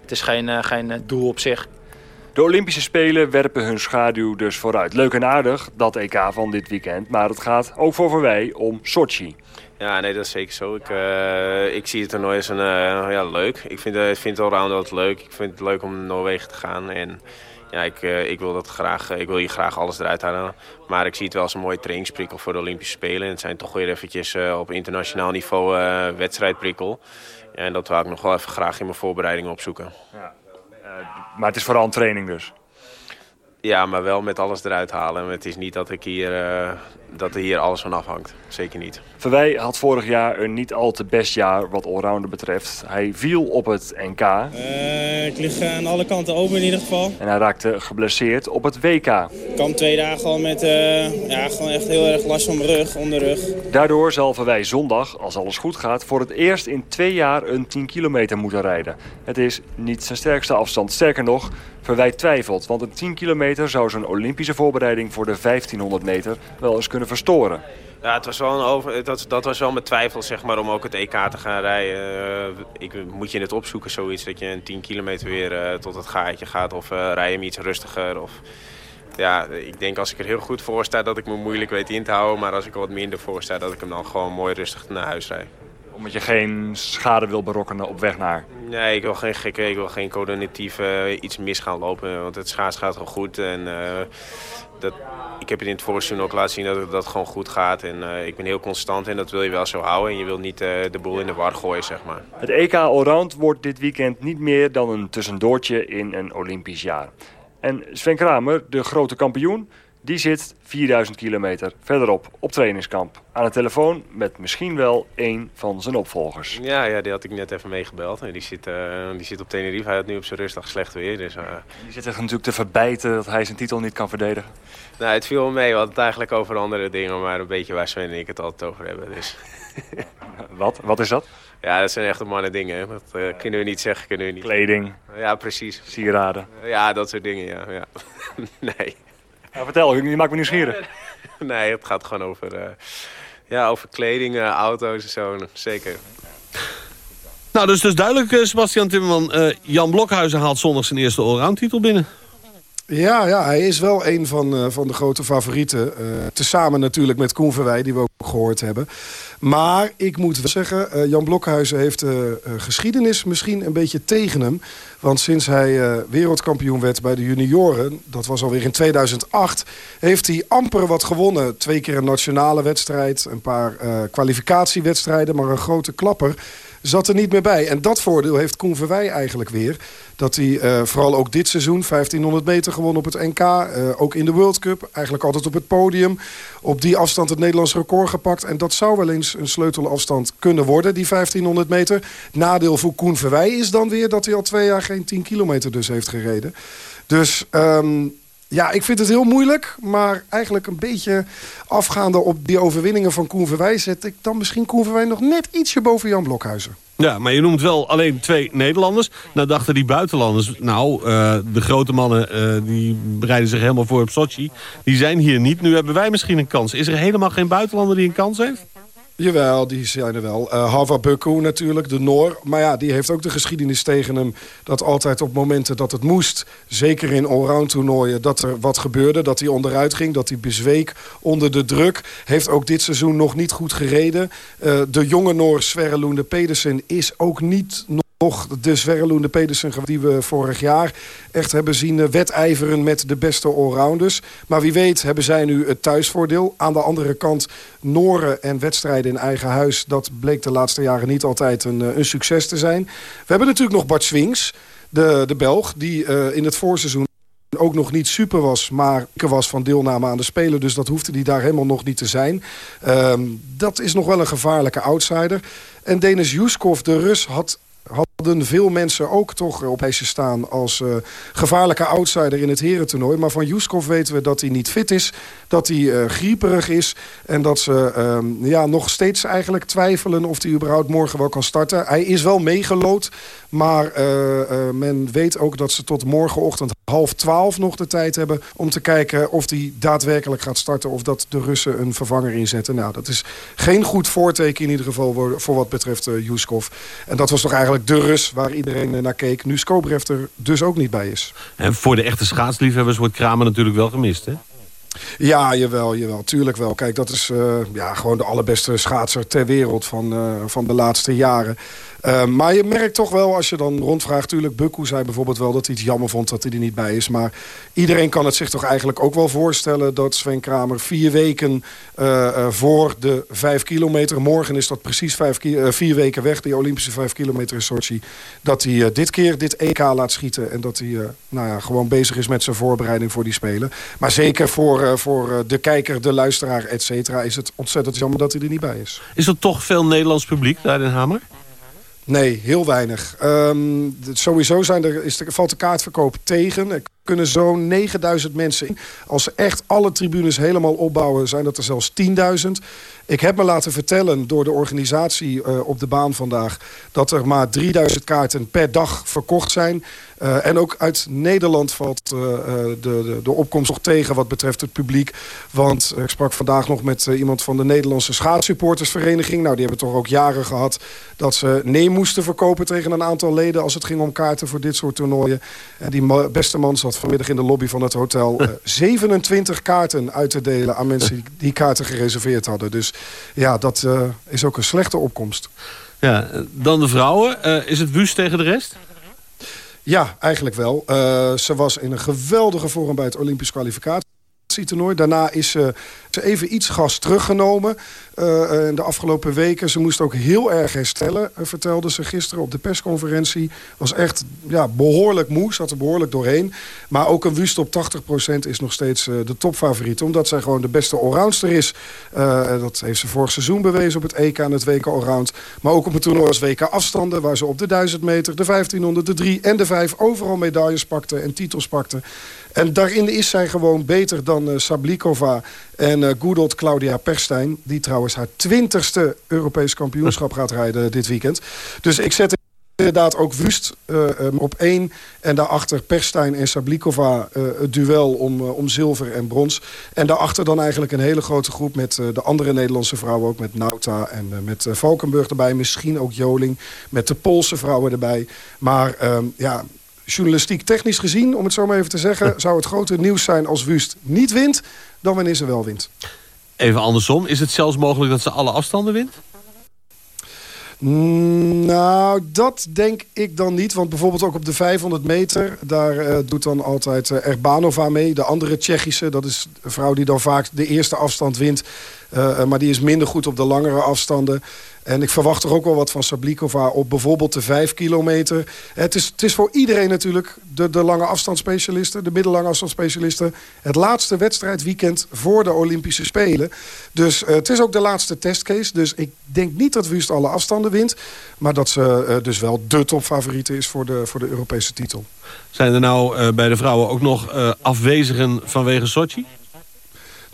het is geen, geen doel op zich. De Olympische Spelen werpen hun schaduw dus vooruit. Leuk en aardig, dat EK van dit weekend. Maar het gaat ook voor Verwij om Sochi. Ja, nee, dat is zeker zo. Ik, uh, ik zie het toernooi als een, uh, ja, leuk. Ik vind, uh, vind het allround altijd leuk. Ik vind het leuk om naar Noorwegen te gaan. En ja, ik, ik, wil dat graag, ik wil hier graag alles eruit halen. Maar ik zie het wel als een mooie trainingsprikkel voor de Olympische Spelen. En het zijn toch weer eventjes op internationaal niveau wedstrijdprikkel. Ja, en dat wil ik nog wel even graag in mijn voorbereiding opzoeken. Ja. Maar het is vooral een training dus? Ja, maar wel met alles eruit halen. Het is niet dat, ik hier, uh, dat er hier alles van afhangt. Zeker niet. Verwij had vorig jaar een niet al te best jaar wat allrounder betreft. Hij viel op het NK. Uh, eh, ik lig aan alle kanten open in ieder geval. En hij raakte geblesseerd op het WK. Ik kwam twee dagen al met uh, ja, gewoon echt heel erg last van mijn rug, onderrug. Daardoor zal Verwij zondag, als alles goed gaat... voor het eerst in twee jaar een 10 kilometer moeten rijden. Het is niet zijn sterkste afstand. Sterker nog, Verwij twijfelt, want een 10 kilometer zou zijn Olympische voorbereiding voor de 1500 meter wel eens kunnen verstoren. Ja, het was wel een over, dat, dat was wel met twijfel zeg maar, om ook het EK te gaan rijden. Uh, ik, moet je het opzoeken, zoiets, dat je een 10 kilometer weer uh, tot het gaatje gaat of uh, rij hem iets rustiger. Of, ja, ik denk als ik er heel goed voor sta dat ik me moeilijk weet in te houden. Maar als ik er wat minder voor sta dat ik hem dan gewoon mooi rustig naar huis rijd omdat je geen schade wil berokkenen op weg naar? Nee, ik wil geen gekke, ik wil geen coördinatief uh, iets mis gaan lopen. Want het schaats gaat gewoon goed. En, uh, dat, ik heb het in het voorseizoen ook laten zien dat het dat gewoon goed gaat. En uh, ik ben heel constant en dat wil je wel zo houden. En je wil niet de boel in de war gooien, zeg maar. Het EK Allround wordt dit weekend niet meer dan een tussendoortje in een Olympisch jaar. En Sven Kramer, de grote kampioen, die zit 4000 kilometer verderop op trainingskamp. Aan de telefoon met misschien wel één van zijn opvolgers. Ja, ja die had ik net even meegebeld. Die zit, uh, die zit op Tenerife. Hij had nu op zijn rustdag slecht weer. Dus, uh... Die zit er natuurlijk te verbijten dat hij zijn titel niet kan verdedigen. Nou, het viel me mee. We hadden het eigenlijk over andere dingen. Maar een beetje waar Sven en ik het altijd over hebben. Dus. Wat? Wat is dat? Ja, dat zijn echte mannen dingen. Dat uh, kunnen we niet zeggen. Kunnen we niet. Kleding. Ja, precies. Sieraden. Ja, dat soort dingen, ja. ja. nee. Ja, vertel, je maakt me nieuwsgierig. nee, het gaat gewoon over, uh, ja, over kleding, uh, auto's en zo. Zeker. Nou, dus, dus duidelijk, uh, Sebastian Timmerman. Jan Blokhuizen haalt zondag zijn eerste allround titel binnen. Ja, ja, hij is wel een van, uh, van de grote favorieten. Uh, tezamen natuurlijk met Koen Verwij, die we ook gehoord hebben. Maar ik moet wel zeggen, uh, Jan Blokhuizen heeft uh, geschiedenis misschien een beetje tegen hem. Want sinds hij wereldkampioen werd bij de junioren, dat was alweer in 2008... heeft hij amper wat gewonnen. Twee keer een nationale wedstrijd, een paar kwalificatiewedstrijden... maar een grote klapper zat er niet meer bij. En dat voordeel heeft Koen Verwij eigenlijk weer. Dat hij uh, vooral ook dit seizoen 1500 meter gewonnen op het NK. Uh, ook in de World Cup. Eigenlijk altijd op het podium. Op die afstand het Nederlands record gepakt. En dat zou wel eens een sleutelafstand kunnen worden, die 1500 meter. Nadeel voor Koen Verwij is dan weer dat hij al twee jaar geen 10 kilometer dus heeft gereden. Dus... Um, ja, ik vind het heel moeilijk. Maar eigenlijk een beetje afgaande op die overwinningen van Koen Verwij... zet ik dan misschien Koen Verwij nog net ietsje boven Jan Blokhuizen. Ja, maar je noemt wel alleen twee Nederlanders. Nou dachten die buitenlanders, nou, uh, de grote mannen uh, die bereiden zich helemaal voor op Sochi. Die zijn hier niet. Nu hebben wij misschien een kans. Is er helemaal geen buitenlander die een kans heeft? Jawel, die zijn er wel. Uh, Hava Bukku natuurlijk, de Noor. Maar ja, die heeft ook de geschiedenis tegen hem... dat altijd op momenten dat het moest, zeker in allround toernooien... dat er wat gebeurde, dat hij onderuit ging, dat hij bezweek onder de druk. Heeft ook dit seizoen nog niet goed gereden. Uh, de jonge Noor Sverre Loende Pedersen is ook niet nog de Pedersen die we vorig jaar echt hebben zien eh, wedijveren met de beste allrounders. Maar wie weet hebben zij nu het thuisvoordeel. Aan de andere kant Noren en wedstrijden in eigen huis. Dat bleek de laatste jaren niet altijd een, eh, een succes te zijn. We hebben natuurlijk nog Bart Swings, de, de Belg, die uh, in het voorseizoen ook nog niet super was, maar was van deelname aan de Spelen. Dus dat hoefde hij daar helemaal nog niet te zijn. Um, dat is nog wel een gevaarlijke outsider. En Denis Juskov, de Rus, had hadden veel mensen ook toch op lijstje staan als uh, gevaarlijke outsider in het herentoernooi. Maar van Juskov weten we dat hij niet fit is, dat hij uh, grieperig is en dat ze uh, ja, nog steeds eigenlijk twijfelen of hij überhaupt morgen wel kan starten. Hij is wel meegelood, maar uh, men weet ook dat ze tot morgenochtend half twaalf nog de tijd hebben... om te kijken of hij daadwerkelijk gaat starten... of dat de Russen een vervanger inzetten. Nou, dat is geen goed voorteken in ieder geval voor wat betreft Juskov. En dat was toch eigenlijk de Rus waar iedereen naar keek. Nu Skobrev er dus ook niet bij is. En voor de echte schaatsliefhebbers wordt Kramer natuurlijk wel gemist, hè? Ja, jawel, jawel. Tuurlijk wel. Kijk, dat is uh, ja, gewoon de allerbeste schaatser ter wereld van, uh, van de laatste jaren. Uh, maar je merkt toch wel, als je dan rondvraagt... tuurlijk, Bukku zei bijvoorbeeld wel dat hij het jammer vond dat hij er niet bij is. Maar iedereen kan het zich toch eigenlijk ook wel voorstellen... dat Sven Kramer vier weken voor de vijf kilometer... morgen is dat precies vier weken weg, die Olympische vijf kilometer in dat hij dit keer dit EK laat schieten... en dat hij nou ja, gewoon bezig is met zijn voorbereiding voor die Spelen. Maar zeker voor voor de kijker, de luisteraar, et cetera... is het ontzettend jammer dat hij er niet bij is. Is er toch veel Nederlands publiek daar in Hamer? Nee, heel weinig. Um, sowieso zijn er, is de, valt de kaartverkoop tegen. Kunnen zo'n 9000 mensen in. Als ze echt alle tribunes helemaal opbouwen, zijn dat er zelfs 10.000. Ik heb me laten vertellen door de organisatie uh, op de baan vandaag... dat er maar 3000 kaarten per dag verkocht zijn. Uh, en ook uit Nederland valt uh, de, de, de, opkomst nog tegen wat betreft het publiek. Want ik sprak vandaag nog met iemand van de Nederlandse schaatssupportersvereniging. Nou, die hebben toch ook jaren gehad dat ze nee moesten verkopen tegen een aantal leden... als het ging om kaarten voor dit soort toernooien. En die beste man zat vanmiddag in de lobby van het hotel... 27 kaarten uit te delen aan mensen die kaarten gereserveerd hadden. Dus ja, dat uh, is ook een slechte opkomst. Ja, dan de vrouwen. Uh, is het Wust tegen de rest? Ja, eigenlijk wel. Uh, ze was in een geweldige vorm bij het Olympisch Daarna is ze even iets gas teruggenomen uh, in de afgelopen weken. Ze moest ook heel erg herstellen, vertelde ze gisteren op de persconferentie. Was echt ja, behoorlijk moe, zat er behoorlijk doorheen. Maar ook een Wust op 80% is nog steeds de topfavoriet. Omdat zij gewoon de beste allroundster is. dat heeft ze vorig seizoen bewezen op het EK en het WK allround. Maar ook op het toernooi als WK afstanden. Waar ze op de 1000 meter, de 1500, de 3 en de 5 overal medailles pakte en titels pakte. En daarin is zij gewoon beter dan uh, Sablikova en uh, Claudia Perstijn. Die trouwens haar twintigste Europees kampioenschap gaat rijden dit weekend. Dus ik zet inderdaad ook Wust um, op één. En daarachter Perstijn en Sablikova het duel om, om zilver en brons. En daarachter dan eigenlijk een hele grote groep met de andere Nederlandse vrouwen. Ook met Nauta en met Valkenburg erbij. Misschien ook Joling. Met de Poolse vrouwen erbij. Maar um, ja, journalistiek technisch gezien, om het zo maar even te zeggen... zou het grote nieuws zijn als Wust niet wint... dan wanneer ze wel wint. Even andersom, is het zelfs mogelijk dat ze alle afstanden wint? Mm, nou, dat denk ik dan niet. Want bijvoorbeeld ook op de 500 meter... daar uh, doet dan altijd uh, Erbanova mee. De andere Tsjechische, dat is een vrouw die dan vaak de eerste afstand wint. Uh, maar die is minder goed op de langere afstanden. En ik verwacht er ook wel wat van Sablikova op bijvoorbeeld de 5 kilometer. Het is, het is voor iedereen natuurlijk, de, de lange afstandsspecialisten... de middellange afstandsspecialisten... het laatste wedstrijdweekend voor de Olympische Spelen. Dus uh, het is ook de laatste testcase. Dus ik denk niet dat Wust alle afstanden wint... maar dat ze uh, dus wel de topfavoriete is voor de, voor de Europese titel. Zijn er nou uh, bij de vrouwen ook nog afwezigen vanwege Sochi?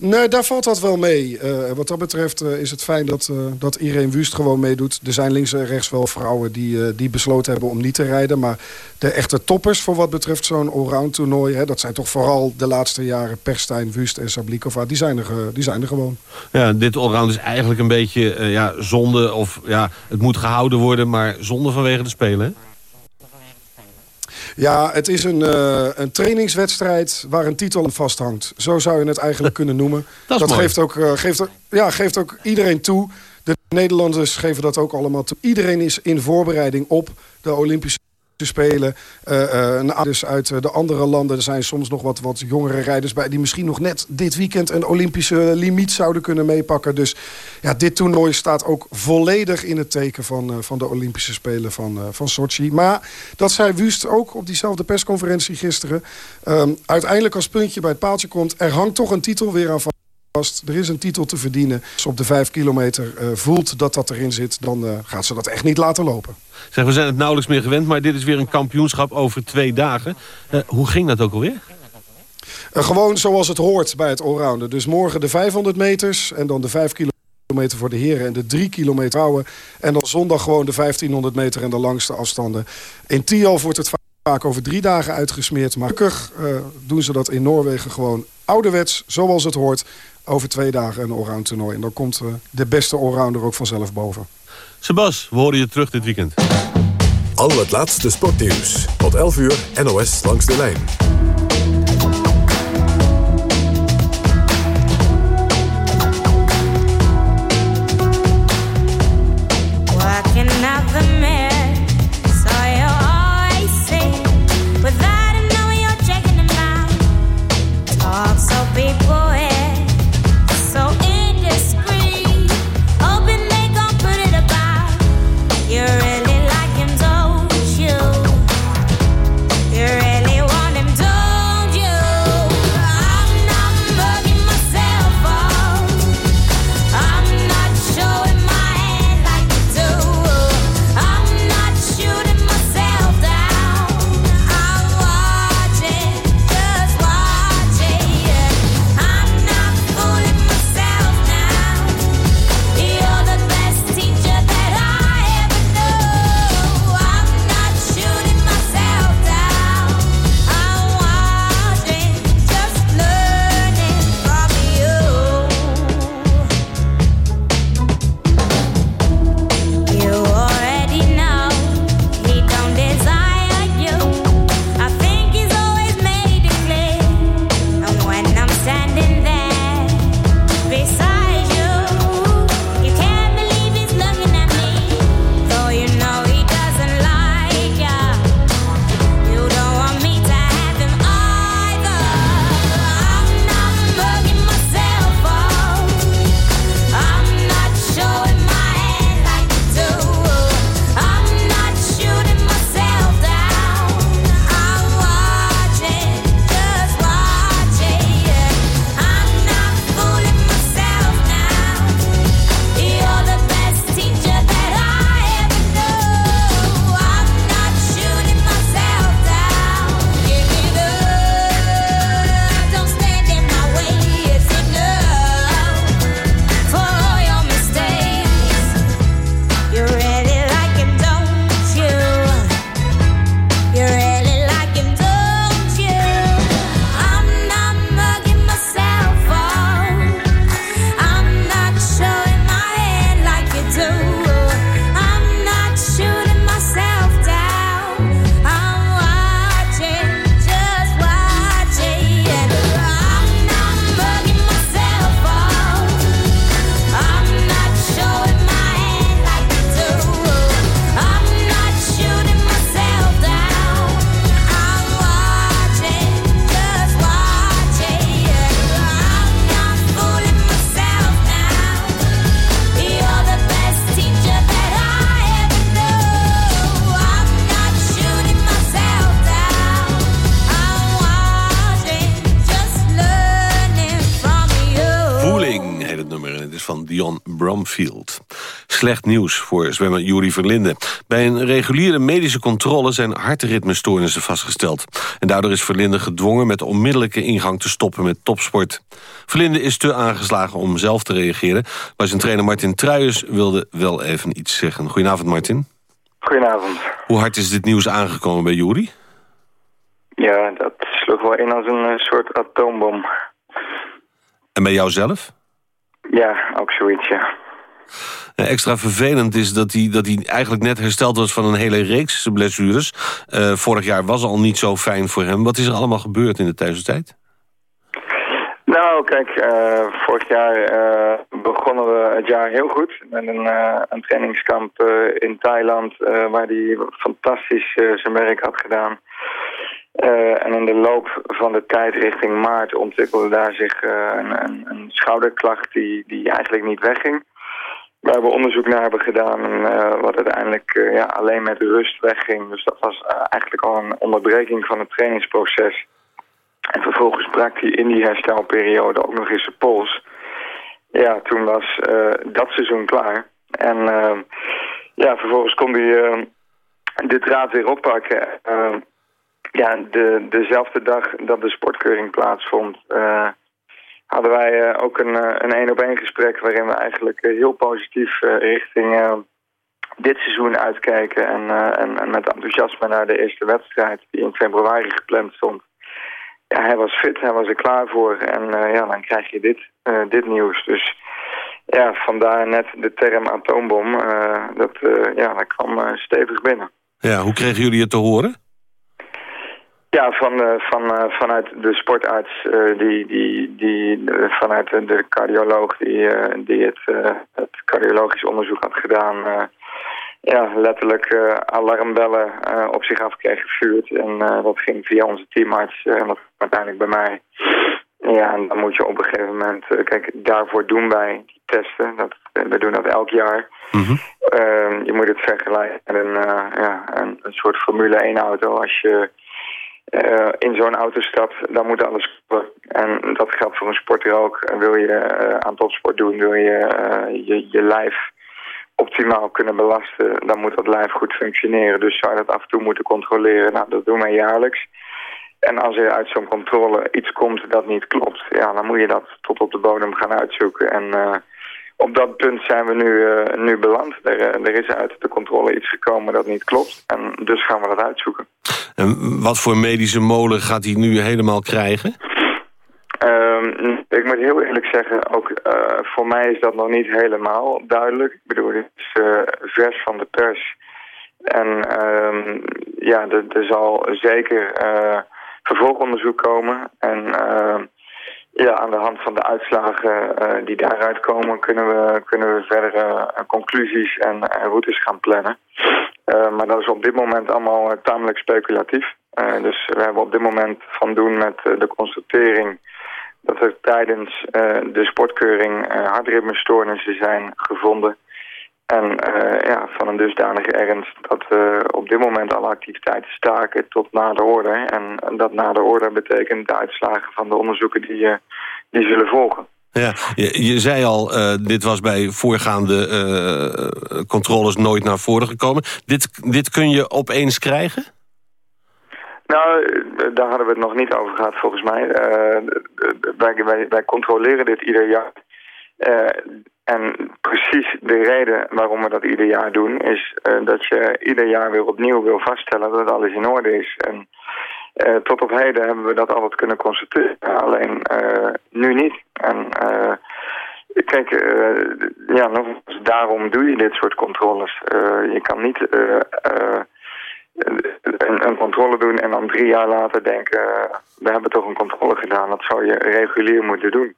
Nee, daar valt dat wel mee. Uh, wat dat betreft uh, is het fijn dat, uh, dat Irene Wust gewoon meedoet. Er zijn links en rechts wel vrouwen die, die besloten hebben om niet te rijden. Maar de echte toppers voor wat betreft zo'n allround toernooi... Hè, dat zijn toch vooral de laatste jaren Perstijn, Wust en Sablikova. Die zijn er, die zijn er gewoon. Ja, dit allround is eigenlijk een beetje ja, zonde. Of ja, het moet gehouden worden, maar zonde vanwege de Spelen, hè? Ja, het is een, uh, een trainingswedstrijd waar een titel aan vasthangt. Zo zou je het eigenlijk kunnen noemen. Dat, dat geeft, ook, uh, geeft, ja, geeft ook iedereen toe. De Nederlanders geven dat ook allemaal toe. Iedereen is in voorbereiding op de Olympische Spelen. Uh, dus uit de andere landen er zijn soms nog wat, wat jongere rijders bij... die misschien nog net dit weekend een Olympische limiet zouden kunnen meepakken. Dus ja, dit toernooi staat ook volledig in het teken van, van de Olympische Spelen van, uh, van Sochi. Maar dat zei Wust ook op diezelfde persconferentie gisteren. Um, uiteindelijk als puntje bij het paaltje komt... er hangt toch een titel weer aan vast. Er is een titel te verdienen. Als ze op de vijf kilometer uh, voelt dat dat erin zit... dan uh, gaat ze dat echt niet laten lopen. Zeg, we zijn het nauwelijks meer gewend... maar dit is weer een kampioenschap over twee dagen. Uh, hoe ging dat ook alweer? gewoon zoals het hoort bij het allrounden. Dus morgen de 500 meters en dan de 5 kilometer voor de heren... en de 3 kilometer vrouwen. En dan zondag gewoon de 1500 meter en de langste afstanden. In Tialf wordt het vaak over drie dagen uitgesmeerd. Maar gelukkig doen ze dat in Noorwegen gewoon ouderwets, zoals het hoort over twee dagen een allround toernooi. En dan komt uh, de beste allrounder ook vanzelf boven. Sebas, we horen je terug dit weekend. Al het laatste sportnieuws. Tot 11 uur NOS langs de lijn. Bromfield. Slecht nieuws voor zwemmer Juri Verlinde. Bij een reguliere medische controle zijn hartritmestoornissen vastgesteld. En daardoor is Verlinde gedwongen met onmiddellijke ingang te stoppen met topsport. Verlinde is te aangeslagen om zelf te reageren... maar zijn trainer Martin Truijers wilde wel even iets zeggen. Goedenavond Martin. Goedenavond. Hoe hard is dit nieuws aangekomen bij Juri? Ja, dat sloeg wel in als een eh, soort atoombom. En bij jou zelf? Ja, ook zoiets, ja. Eh, extra vervelend is dat hij, dat hij eigenlijk net hersteld was van een hele reeks blessures. Uh, vorig jaar was al niet zo fijn voor hem. Wat is er allemaal gebeurd in de tussentijd? Nou, kijk, uh, vorig jaar begonnen we het jaar heel goed. Met een, uh, een trainingskamp in Thailand, waar hij fantastisch zijn werk had gedaan. en in de loop van de tijd richting maart ontwikkelde daar zich een, een, schouderklacht die, die eigenlijk niet wegging. Waar we onderzoek naar hebben gedaan en wat uiteindelijk ja, alleen met rust wegging. Dus dat was eigenlijk al een onderbreking van het trainingsproces. En vervolgens brak hij in die herstelperiode ook nog eens de pols. Ja, toen was dat seizoen klaar. En ja, vervolgens kon hij de draad weer oppakken. ja, de, dezelfde dag dat de sportkeuring plaatsvond... hadden wij ook een een één-op-één gesprek... waarin we eigenlijk heel positief richting dit seizoen uitkijken... En, en, en met enthousiasme naar de eerste wedstrijd... die in februari gepland stond ja, hij was fit, hij was er klaar voor. En ja, dan krijg je dit, dit nieuws. Dus ja, vandaar net de term atoombom. Dat, ja, dat kwam stevig binnen. Ja, hoe kregen jullie het te horen? Ja, van, van, vanuit de sportarts, die, die, die, vanuit de cardioloog die, die het, het cardiologisch onderzoek had gedaan ja, letterlijk uh, alarmbellen uh, op zich af kreeg gevuurd. En uh, dat ging via onze teamarts en dat uiteindelijk bij mij. Ja, en dan moet je op een gegeven moment... kijk, daarvoor doen wij die testen. Dat, we doen dat elk jaar. Mm -hmm. je moet het vergelijken met een, ja, een, een, soort Formule 1 auto. Als je in zo'n auto stapt, dan moet alles kloppen. En dat geldt voor een sporter ook. Wil je aan topsport doen, wil je je, je lijf optimaal kunnen belasten, dan moet dat lijf goed functioneren. Dus zou je dat af en toe moeten controleren. Nou, dat doen wij jaarlijks. En als er uit zo'n controle iets komt dat niet klopt, ja, dan moet je dat tot op de bodem gaan uitzoeken. En op dat punt zijn we nu, nu beland. Er, er, is uit de controle iets gekomen dat niet klopt. En dus gaan we dat uitzoeken. Wat voor medische molen gaat hij nu helemaal krijgen? Um, ik moet heel eerlijk zeggen, ook uh, voor mij is dat nog niet helemaal duidelijk. Ik bedoel, het is uh, vers van de pers. En um, ja, er zal zeker uh, vervolgonderzoek komen. En ja, aan de hand van de uitslagen die daaruit komen... kunnen we, kunnen we verdere conclusies en, routes gaan plannen. Maar dat is op dit moment allemaal tamelijk speculatief. dus we hebben op dit moment van doen met de constatering dat er tijdens uh, de sportkeuring uh, hartritmestoornissen zijn gevonden. En uh, ja, van een dusdanige ernst dat we op dit moment alle activiteiten staken tot na de orde. En dat na de orde betekent de uitslagen van de onderzoeken die, die zullen volgen. Ja, je, zei al, dit was bij voorgaande controles nooit naar voren gekomen. Dit, dit kun je opeens krijgen? Nou, daar hadden we het nog niet over gehad volgens mij. Wij, wij, wij, controleren dit ieder jaar. En precies de reden waarom we dat ieder jaar doen... is dat je ieder jaar weer opnieuw wil vaststellen dat alles in orde is. En tot op heden hebben we dat altijd kunnen constateren. Alleen nu niet. En kijk, ja, nog, daarom doe je dit soort controles. je kan niet een, een, controle doen en dan drie jaar later denken... we hebben toch een controle gedaan, dat zou je regulier moeten doen.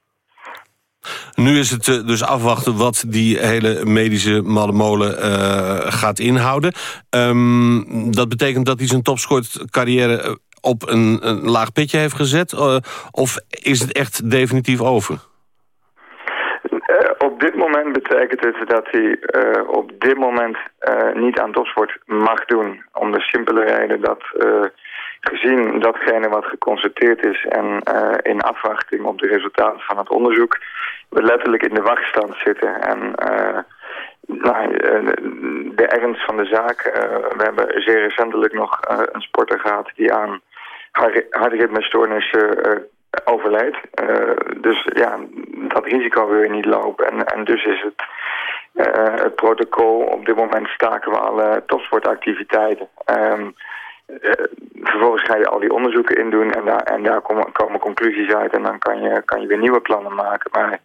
Nu is het eh, dus afwachten wat die hele medische mallemolen uh, gaat inhouden. Um, dat betekent dat hij zijn topsportcarrière eh, op een, een, laag pitje heeft gezet? Uh, of is het echt definitief over? op dit moment betekent het dat hij uh, op dit moment niet aan topsport mag doen. Om de simpele reden dat gezien datgene wat geconstateerd is en in afwachting op de resultaten van het onderzoek, we letterlijk in de wachtstand zitten. En nou, de ernst van de zaak, we hebben zeer recentelijk nog een sporter gehad die aan hartritmestoornissen overlijdt. dus ja, dat risico wil je niet lopen. En, en dus is het, het protocol, op dit moment staken we alle topsportactiviteiten. Um, vervolgens ga je al die onderzoeken in doen en daar, en daar komen, komen conclusies uit en dan kan je, kan je weer nieuwe plannen maken. Maar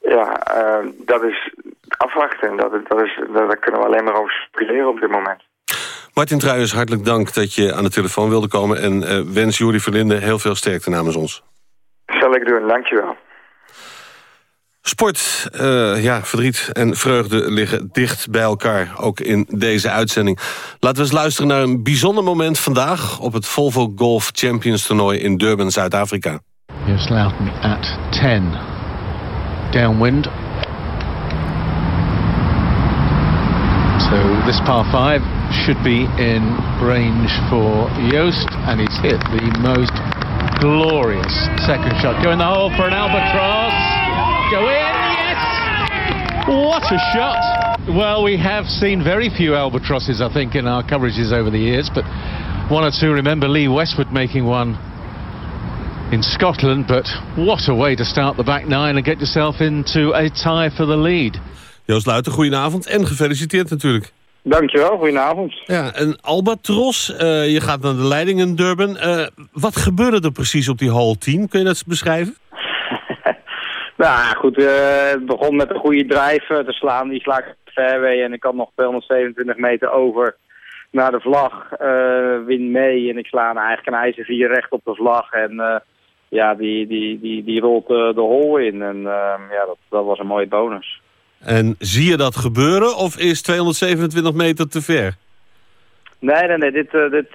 ja, dat is afwachten. Dat, dat is, daar kunnen we alleen maar over speculeren op dit moment. Martin Truijers, hartelijk dank dat je aan de telefoon wilde komen... en uh, wens Juri Verlinde heel veel sterkte namens ons. Zal ik doen, dankjewel. Sport, uh, ja, verdriet en vreugde liggen dicht bij elkaar, ook in deze uitzending. Laten we eens luisteren naar een bijzonder moment vandaag... op het Volvo Golf Champions toernooi in Durban, Zuid-Afrika. Here's Loughton at 10. Downwind. This par 5 should be in range for Joost, and he's hit the most glorious second shot. Going the hole for an albatross. Go in, yes! What a shot! Well, we have seen very few albatrosses, I think, in our coverages over the years, but one or two remember Lee Westwood making one in Scotland, but what a way to start the back nine and get yourself into a tie for the lead. Joost Luiten, goedenavond en gefeliciteerd natuurlijk. Dankjewel, goedenavond. Ja, een albatros, uh, je gaat naar de leiding in Durban. Uh, wat gebeurde er precies op die hole 10? Kun je dat beschrijven? Nou goed, uh, het begon met een goede drive te slaan. Die sla ik fairway en ik had nog 227 meter over naar de vlag. Win mee en ik sla eigenlijk een ijzer vier recht op de vlag. En ja, die, die, die, die rolt de hole in. En ja, dat, dat was een mooie bonus. En zie je dat gebeuren of is 227 meter te ver? Nee, nee, nee. Dit, dit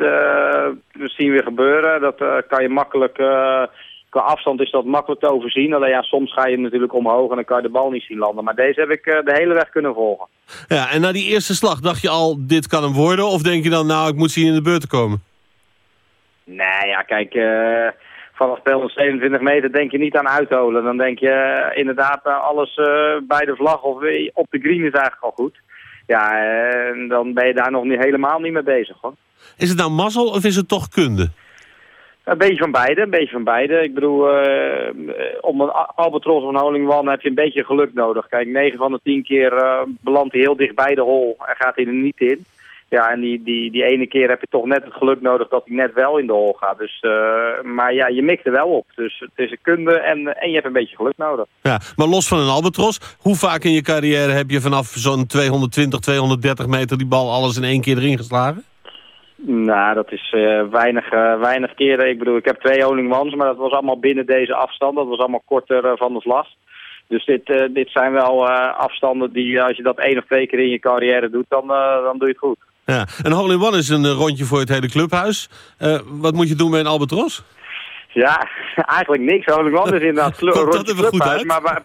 zien we gebeuren. Dat kan je makkelijk qua afstand is dat makkelijk te overzien. Alleen ja, soms ga je natuurlijk omhoog en dan kan je de bal niet zien landen. Maar deze heb ik uh, de hele weg kunnen volgen. Ja, en na die eerste slag dacht je al, dit kan hem worden? Of denk je dan, nou, ik moet zien in de beurt te komen? Nee, ja, kijk, uh, vanaf 227 meter denk je niet aan uitholen. Dan denk je uh, inderdaad alles bij de vlag of op de green is eigenlijk al goed. Ja, en dan ben je daar nog niet, helemaal niet mee bezig, hoor. Is het nou mazzel of is het toch kunde? Een beetje van beide, een beetje van beide. Ik bedoel, uh, om een albatros of een holingwan heb je een beetje geluk nodig. Kijk, 9 van de 10 keer uh, belandt hij heel dicht bij de hol en gaat hij er niet in. Ja, en die, die, die ene keer heb je toch net het geluk nodig dat hij net wel in de hol gaat. Dus, uh, maar ja, je mikt er wel op. Dus het is een kunde en, en je hebt een beetje geluk nodig. Ja, maar los van een albatros, hoe vaak in je carrière heb je vanaf zo'n 220, 230 meter die bal alles in één keer erin geslagen? Nou, dat is uh, weinig, uh, weinig keren. Ik bedoel, ik heb twee Honingmans, maar dat was allemaal binnen deze afstand. Dat was allemaal korter van de vlag. Dus dit, dit zijn wel afstanden die, als je dat één of twee keer in je carrière doet, dan, dan doe je het goed. Ja, een hole-in-one is een rondje voor het hele clubhuis. wat moet je doen bij een Albatros? Ja, eigenlijk niks. Holland is inderdaad rondje clubhuis. Maar bij,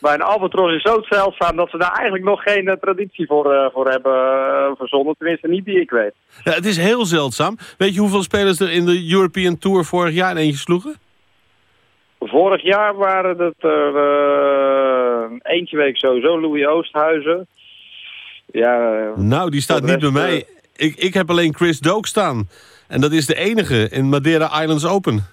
bij, een Albatros is zo zeldzaam dat ze daar eigenlijk nog geen uh, traditie voor, uh, voor hebben uh, verzonnen. Tenminste, niet die ik weet. Ja, het is heel zeldzaam. Weet je hoeveel spelers er in de European Tour vorig jaar in eentje sloegen? Vorig jaar waren het er eentje week sowieso. Louis Oosthuizen. Ja, nou, die staat niet bij mij. Ik, ik heb alleen Chris Doak staan. En dat is de enige in Madeira Islands Open.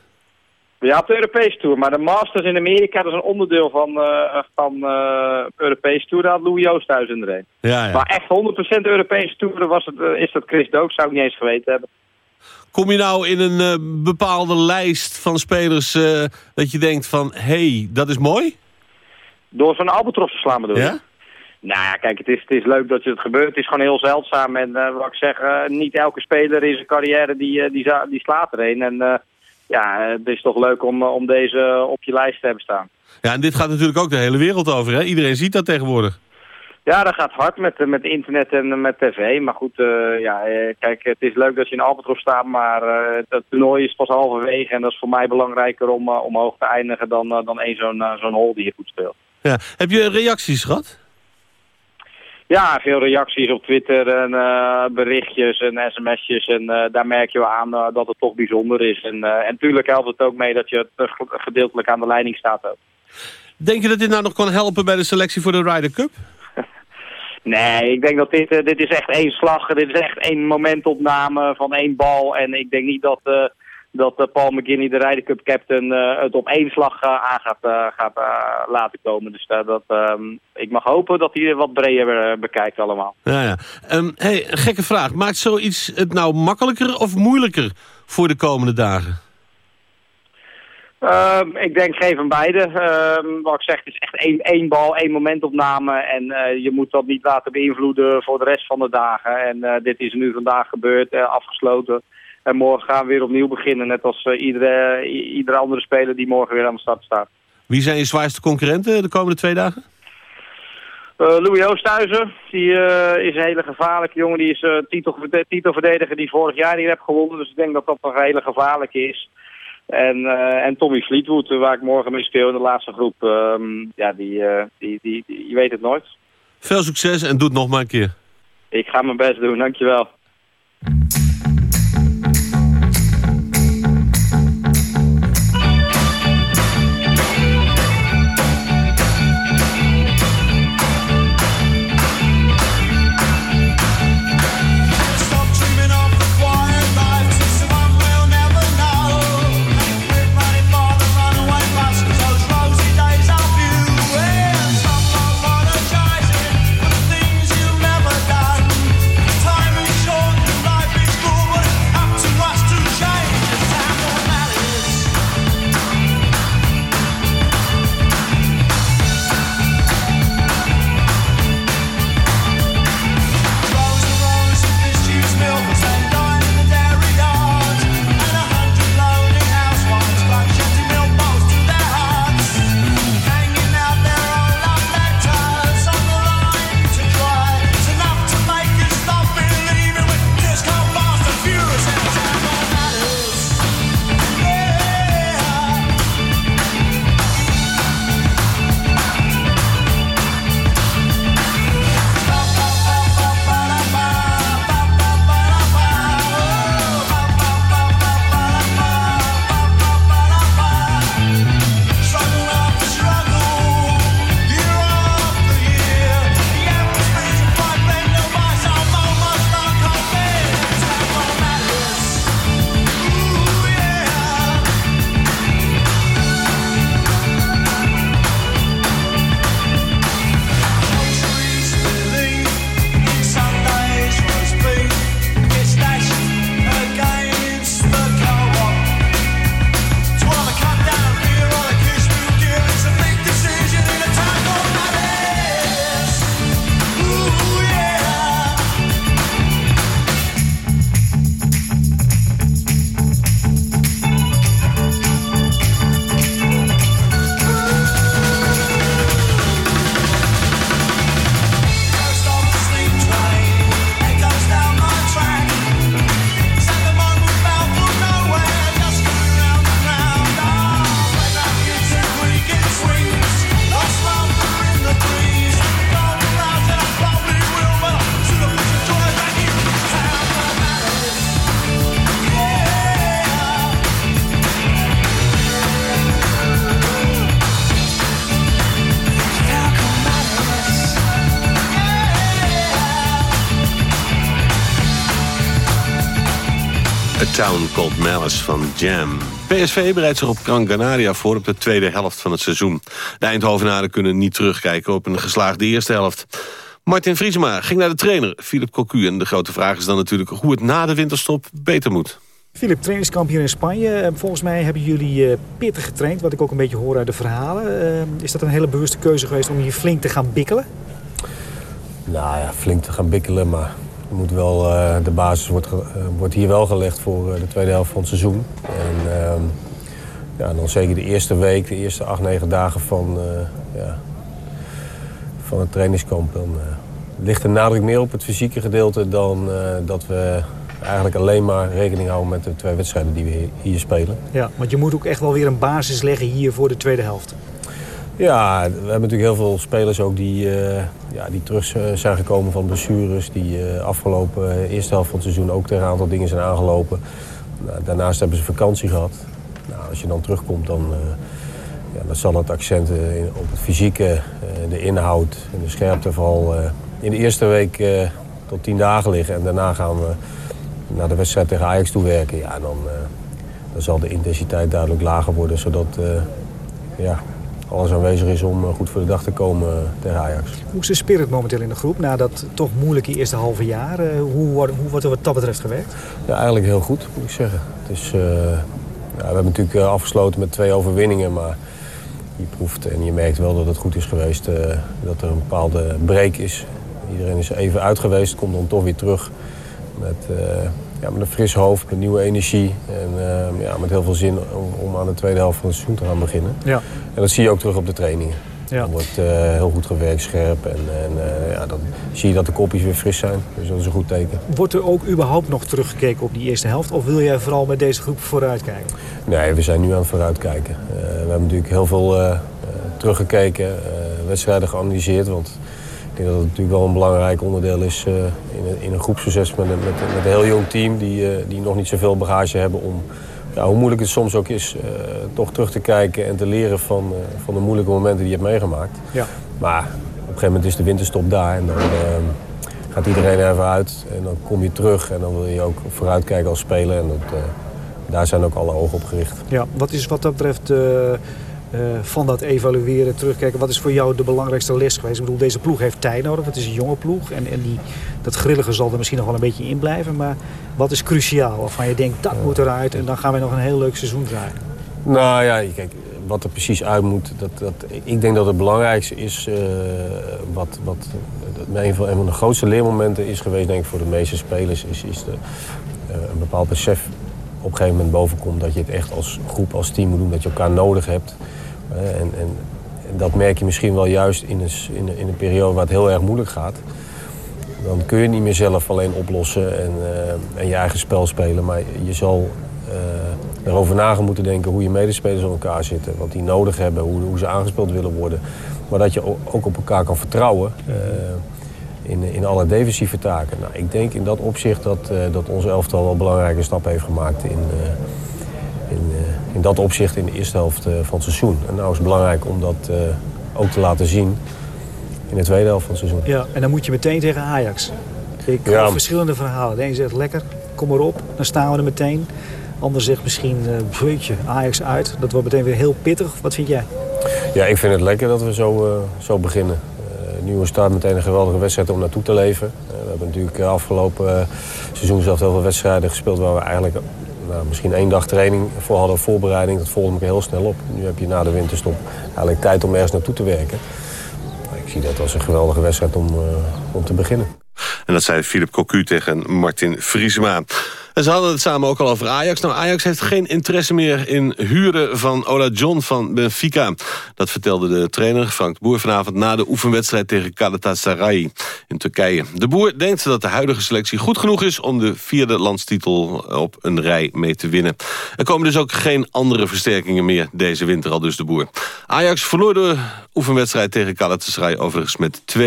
Ja, op de Europese Tour. Maar de Masters in Amerika, dat is een onderdeel van, uh, van uh, Europese Tour. Daar had Louis Oosthuis in de Ja, ja. Maar echt 100% Europese Tour was het, uh, is dat Chris Dook. Zou ik niet eens geweten hebben. Kom je nou in een bepaalde lijst van spelers dat je denkt van... hé, hey, dat is mooi? Door zo'n albatros te slaan bedoel je? Ja? Nou ja, kijk, het is, het is leuk dat het gebeurt. Het is gewoon heel zeldzaam. En wat ik zeg, niet elke speler in zijn carrière die, die, die slaat erin. En ja, het is toch leuk om, om deze op je lijst te hebben staan. Ja, en dit gaat natuurlijk ook de hele wereld over, hè? Iedereen ziet dat tegenwoordig. Ja, dat gaat hard met, met internet en met tv. Maar goed, ja, kijk, het is leuk dat je in Albatros staat, maar het toernooi is pas halverwege. En dat is voor mij belangrijker om omhoog te eindigen dan, dan één zo'n zo'n hole die je goed speelt. Ja. Heb je reacties gehad? Ja, veel reacties op Twitter en uh, berichtjes en sms'jes. En uh, daar merk je wel aan uh, dat het toch bijzonder is. En, en natuurlijk helpt het ook mee dat je gedeeltelijk aan de leiding staat. Ook. Denk je dat dit nou nog kan helpen bij de selectie voor de Ryder Cup? Nee, ik denk dat dit, dit is echt één slag. Dit is echt één momentopname van één bal. En ik denk niet dat dat uh, Paul McGinney, de Ryder Cup captain, uh, het op één slag uh, aan gaat, gaat laten komen. Dus dat, um, ik mag hopen dat hij wat breder bekijkt allemaal. Ja, ja. Um, hey, een gekke vraag. Maakt zoiets het nou makkelijker of moeilijker voor de komende dagen? Um, ik denk geef hem beide. Wat ik zeg, het is echt één, één bal, één momentopname. En uh, je moet dat niet laten beïnvloeden voor de rest van de dagen. En dit is nu vandaag gebeurd, afgesloten. En morgen gaan we weer opnieuw beginnen. Net als uh, iedere, iedere andere speler die morgen weer aan de start staat. Wie zijn je zwaarste concurrenten de komende twee dagen? Uh, Louis Oosthuizen, die uh, is een hele gevaarlijke jongen. Die is uh, titel, titelverdediger die vorig jaar hier heb gewonnen. Dus ik denk dat dat nog een hele gevaarlijke is. En, en Tommy Fleetwood, waar ik morgen mee speel in de laatste groep. Um, ja, die, die, die, die, je weet het nooit. Veel succes en doe het nog maar een keer. Ik ga mijn best doen, dankjewel. Town Called Malice van Jam. PSV bereidt zich op Gran Canaria voor op de tweede helft van het seizoen. De Eindhovenaren kunnen niet terugkijken op een geslaagde eerste helft. Martin Vriesema ging naar de trainer, Philip Cocu. En de grote vraag is dan natuurlijk hoe het na de winterstop beter moet. Philip, trainingskamp hier in Spanje. Eh, volgens mij hebben jullie eh, pittig getraind, wat ik ook een beetje hoor uit de verhalen. Eh, is dat een hele bewuste keuze geweest om hier flink te gaan bikkelen? Nou ja, flink te gaan bikkelen, maar moet wel, uh, de basis wordt, uh, wordt hier wel gelegd voor uh, de tweede helft van het seizoen. En ehm, ja, dan zeker de eerste week, de eerste acht, negen dagen van, ja, van het trainingskamp. Dan ligt de nadruk meer op het fysieke gedeelte dan dat we eigenlijk alleen maar rekening houden met de twee wedstrijden die we hier spelen. Ja, want je moet ook echt wel weer een basis leggen hier voor de tweede helft. Ja, we hebben natuurlijk heel veel spelers ook die, uh, ja, die terug zijn gekomen van blessures. Die uh, afgelopen eerste helft van het seizoen ook tegen een aantal dingen zijn aangelopen. Nou, daarnaast hebben ze vakantie gehad. Nou, als je dan terugkomt, dan, ja, dan zal het accent op het fysieke, de inhoud en de scherpte vooral in de eerste week tot tien dagen liggen. En daarna gaan we naar de wedstrijd tegen Ajax toe werken. Ja, dan, dan zal de intensiteit duidelijk lager worden, zodat ja, alles aanwezig is om goed voor de dag te komen tegen Ajax. Hoe is de spirit momenteel in de groep na dat toch moeilijke eerste halve jaar? Hoe, wordt, hoe wordt er wat dat betreft gewerkt? Ja, eigenlijk heel goed, moet ik zeggen. Het is, uh, ja, we hebben natuurlijk afgesloten met twee overwinningen, maar je proeft en je merkt wel dat het goed is geweest. Uh, dat er een bepaalde break is. Iedereen is even uit geweest, komt dan toch weer terug met, uh, ja, met een fris hoofd, met nieuwe energie. En ja, met heel veel zin om, om, aan de tweede helft van het seizoen te gaan beginnen. Ja. En dat zie je ook terug op de trainingen. Ja. Dan wordt uh, heel goed gewerkt, scherp. En, en uh, ja, dan zie je dat de kopjes weer fris zijn. Dus dat is een goed teken. Wordt er ook überhaupt nog teruggekeken op die eerste helft? Of wil jij vooral met deze groep vooruitkijken? Nee, we zijn nu aan het vooruitkijken. Uh, we hebben natuurlijk heel veel teruggekeken, wedstrijden geanalyseerd. Want denk dat het natuurlijk wel een belangrijk onderdeel is in, een, in een groepsproces met, met, met, een heel jong team... die, die nog niet zoveel bagage hebben om ja, hoe moeilijk het soms ook is, uh, toch terug te kijken en te leren van, van de moeilijke momenten die je hebt meegemaakt. Ja. Maar op een gegeven moment is de winterstop daar en dan gaat iedereen er even uit. En dan kom je terug en dan wil je ook vooruitkijken als speler. En dat, daar zijn ook alle ogen op gericht. Ja, wat is wat dat betreft van dat evalueren, terugkijken. Wat is voor jou de belangrijkste les geweest? Ik bedoel, deze ploeg heeft tijd nodig. Het is een jonge ploeg. En, en die, dat grillige zal er misschien nog wel een beetje in blijven. Maar wat is cruciaal? Waarvan je denkt, dat moet eruit. En dan gaan we nog een heel leuk seizoen draaien. Nou ja, kijk, wat er precies uit moet. Dat, dat, ik denk dat het belangrijkste is... Uh, wat, wat een van, een van de grootste leermomenten is geweest, denk ik, voor de meeste spelers... is, is de, uh, een bepaald besef op een gegeven moment bovenkomt... dat je het echt als groep, als team moet doen. Dat je elkaar nodig hebt. En, en, dat merk je misschien wel juist in een, in, een, in een periode waar het heel erg moeilijk gaat. Dan kun je niet meer zelf alleen oplossen en, uh, en je eigen spel spelen. Maar je zal uh, erover na moeten denken hoe je medespelers aan elkaar zitten. Wat die nodig hebben, hoe, hoe ze aangespeeld willen worden. Maar dat je ook op elkaar kan vertrouwen uh, in, in alle defensieve taken. Nou, ik denk in dat opzicht dat, dat onze elftal wel belangrijke stappen heeft gemaakt in, in, in dat opzicht in de eerste helft van het seizoen. En nou is het belangrijk om dat ook te laten zien in de tweede helft van het seizoen. Ja, en dan moet je meteen tegen Ajax. Ik hoor ja. verschillende verhalen. De een zegt lekker, kom erop, dan staan we er meteen. Ander zegt misschien, uh, Ajax uit. Dat wordt meteen weer heel pittig. Wat vind jij? Ja, ik vind het lekker dat we zo, uh, zo beginnen. Nieuwe start meteen een geweldige wedstrijd om naartoe te leven. we hebben natuurlijk afgelopen seizoen zelf heel veel wedstrijden gespeeld... waar we eigenlijk nou, misschien één dag training voor hadden, voorbereiding. Dat volgde me heel snel op. Nu heb je na de winterstop eigenlijk tijd om ergens naartoe te werken. Ik zie dat als een geweldige wedstrijd om, om te beginnen. En dat zei Philip Cocu tegen Martin Vriesema. En ze hadden het samen ook al over Ajax. Nou, Ajax heeft geen interesse meer in huren van Ola John van Benfica. Dat vertelde de trainer Frank Boer vanavond... na de oefenwedstrijd tegen Galatasaray in Turkije. De Boer denkt dat de huidige selectie goed genoeg is... om de vierde landstitel op een rij mee te winnen. Er komen dus ook geen andere versterkingen meer deze winter, al dus de Boer. Ajax verloor de oefenwedstrijd tegen Galatasaray overigens met 2-1.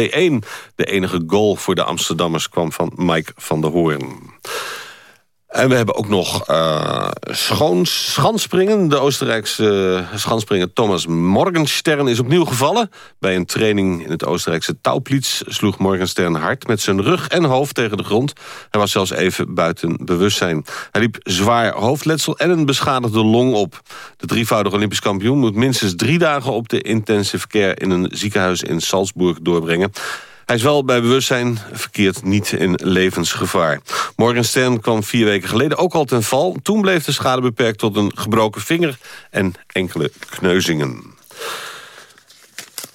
De enige goal voor de Amsterdammers kwam van Mike van der Hoorn. En we hebben ook nog uh, schanspringen. De Oostenrijkse uh, schansspringer Thomas Morgenstern is opnieuw gevallen. Bij een training in het Oostenrijkse Tauplitz sloeg Morgenstern hard... met zijn rug en hoofd tegen de grond. Hij was zelfs even buiten bewustzijn. Hij liep zwaar hoofdletsel en een beschadigde long op. De drievoudige Olympisch kampioen moet minstens drie dagen... op de intensive care in een ziekenhuis in Salzburg doorbrengen. Hij is wel bij bewustzijn, verkeerd niet in levensgevaar. Morgenstern kwam vier weken geleden ook al ten val. Toen bleef de schade beperkt tot een gebroken vinger en enkele kneuzingen.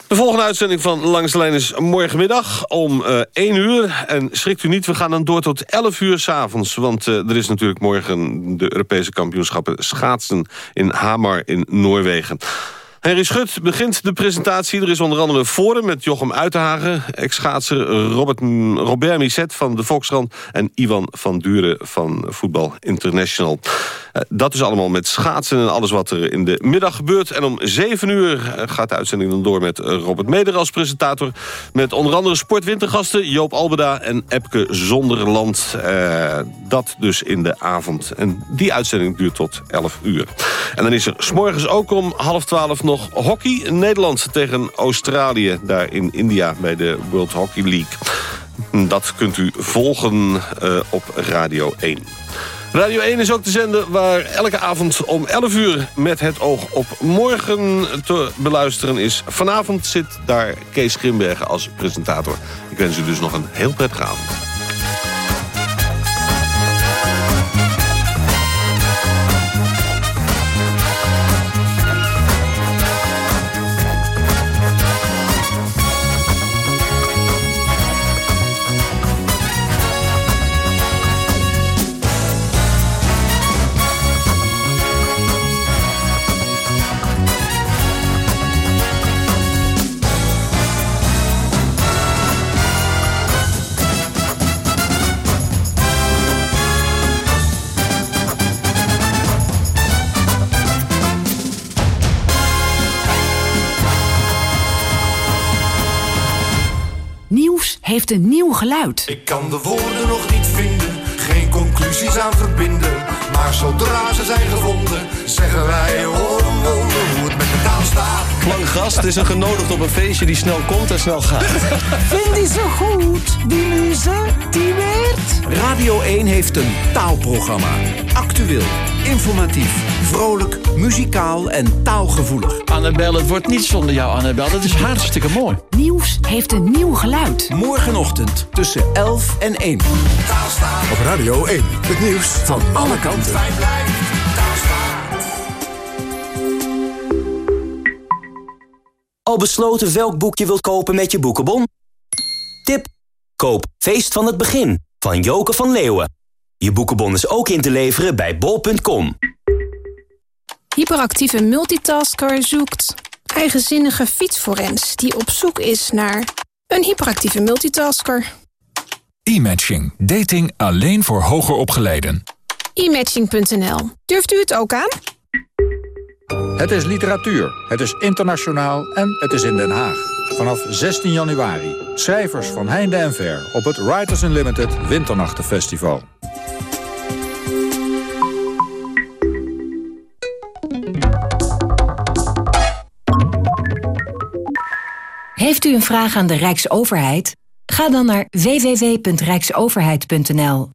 De volgende uitzending van Langs de Lijn is morgenmiddag om uh, 1 uur. En schrikt u niet, we gaan dan door tot 11 uur s'avonds. Want uh, er is natuurlijk morgen de Europese kampioenschappen schaatsen in Hamar in Noorwegen. Henry Schut begint de presentatie. Er is onder andere Forum met Jochem Uitenhagen... ex-schaatser Robert, Misset van de Volkskrant... en Ivan van Duren van Voetbal International. Uh, dat is allemaal met schaatsen en alles wat er in de middag gebeurt. En om 7 uur eh, gaat de uitzending dan door met Robert Meder als presentator... met onder andere sportwintergasten Joop Albeda en Epke Zonderland. Dat dus in de avond. En die uitzending duurt tot 11 uur. En dan is er s'morgens ook om half twaalf nog hockey. Nederland tegen Australië, daar in India bij de World Hockey League. Dat kunt u volgen uh, op Radio 1. Radio 1 is ook te zenden waar elke avond om 11 uur met het oog op morgen te beluisteren is. Vanavond zit daar Kees Grimbergen als presentator. Ik wens u dus nog een heel prettige avond. Heeft een nieuw geluid. Ik kan de woorden nog niet vinden, geen conclusies aan verbinden. Maar zodra ze zijn gevonden, zeggen wij Klankgast is een genodigd op een feestje die snel komt en snel gaat. Vind die zo goed, die muze, die weert? Radio 1 heeft een taalprogramma. Actueel, informatief, vrolijk, muzikaal en taalgevoelig. Annabel, het wordt niet zonder jou, Annabel. Dat is hartstikke mooi. Nieuws heeft een nieuw geluid. Morgenochtend tussen 11 en 1. Op Radio 1, het nieuws van alle kanten. Al besloten welk boek je wilt kopen met je boekenbon? Tip: koop Feest van het Begin van Joke van Leeuwen. Je boekenbon is ook in te leveren bij bol.com. Hyperactieve multitasker zoekt eigenzinnige fietsforens... die op zoek is naar een hyperactieve multitasker. E-matching. Dating alleen voor hoger opgeleiden. E-matching.nl. Durft u het ook aan? Het is literatuur, het is internationaal en het is in Den Haag. Vanaf 16 januari. Schrijvers van heinde en ver op het Writers Unlimited Winternachtenfestival. Heeft u een vraag aan de Rijksoverheid? Ga dan naar www.rijksoverheid.nl.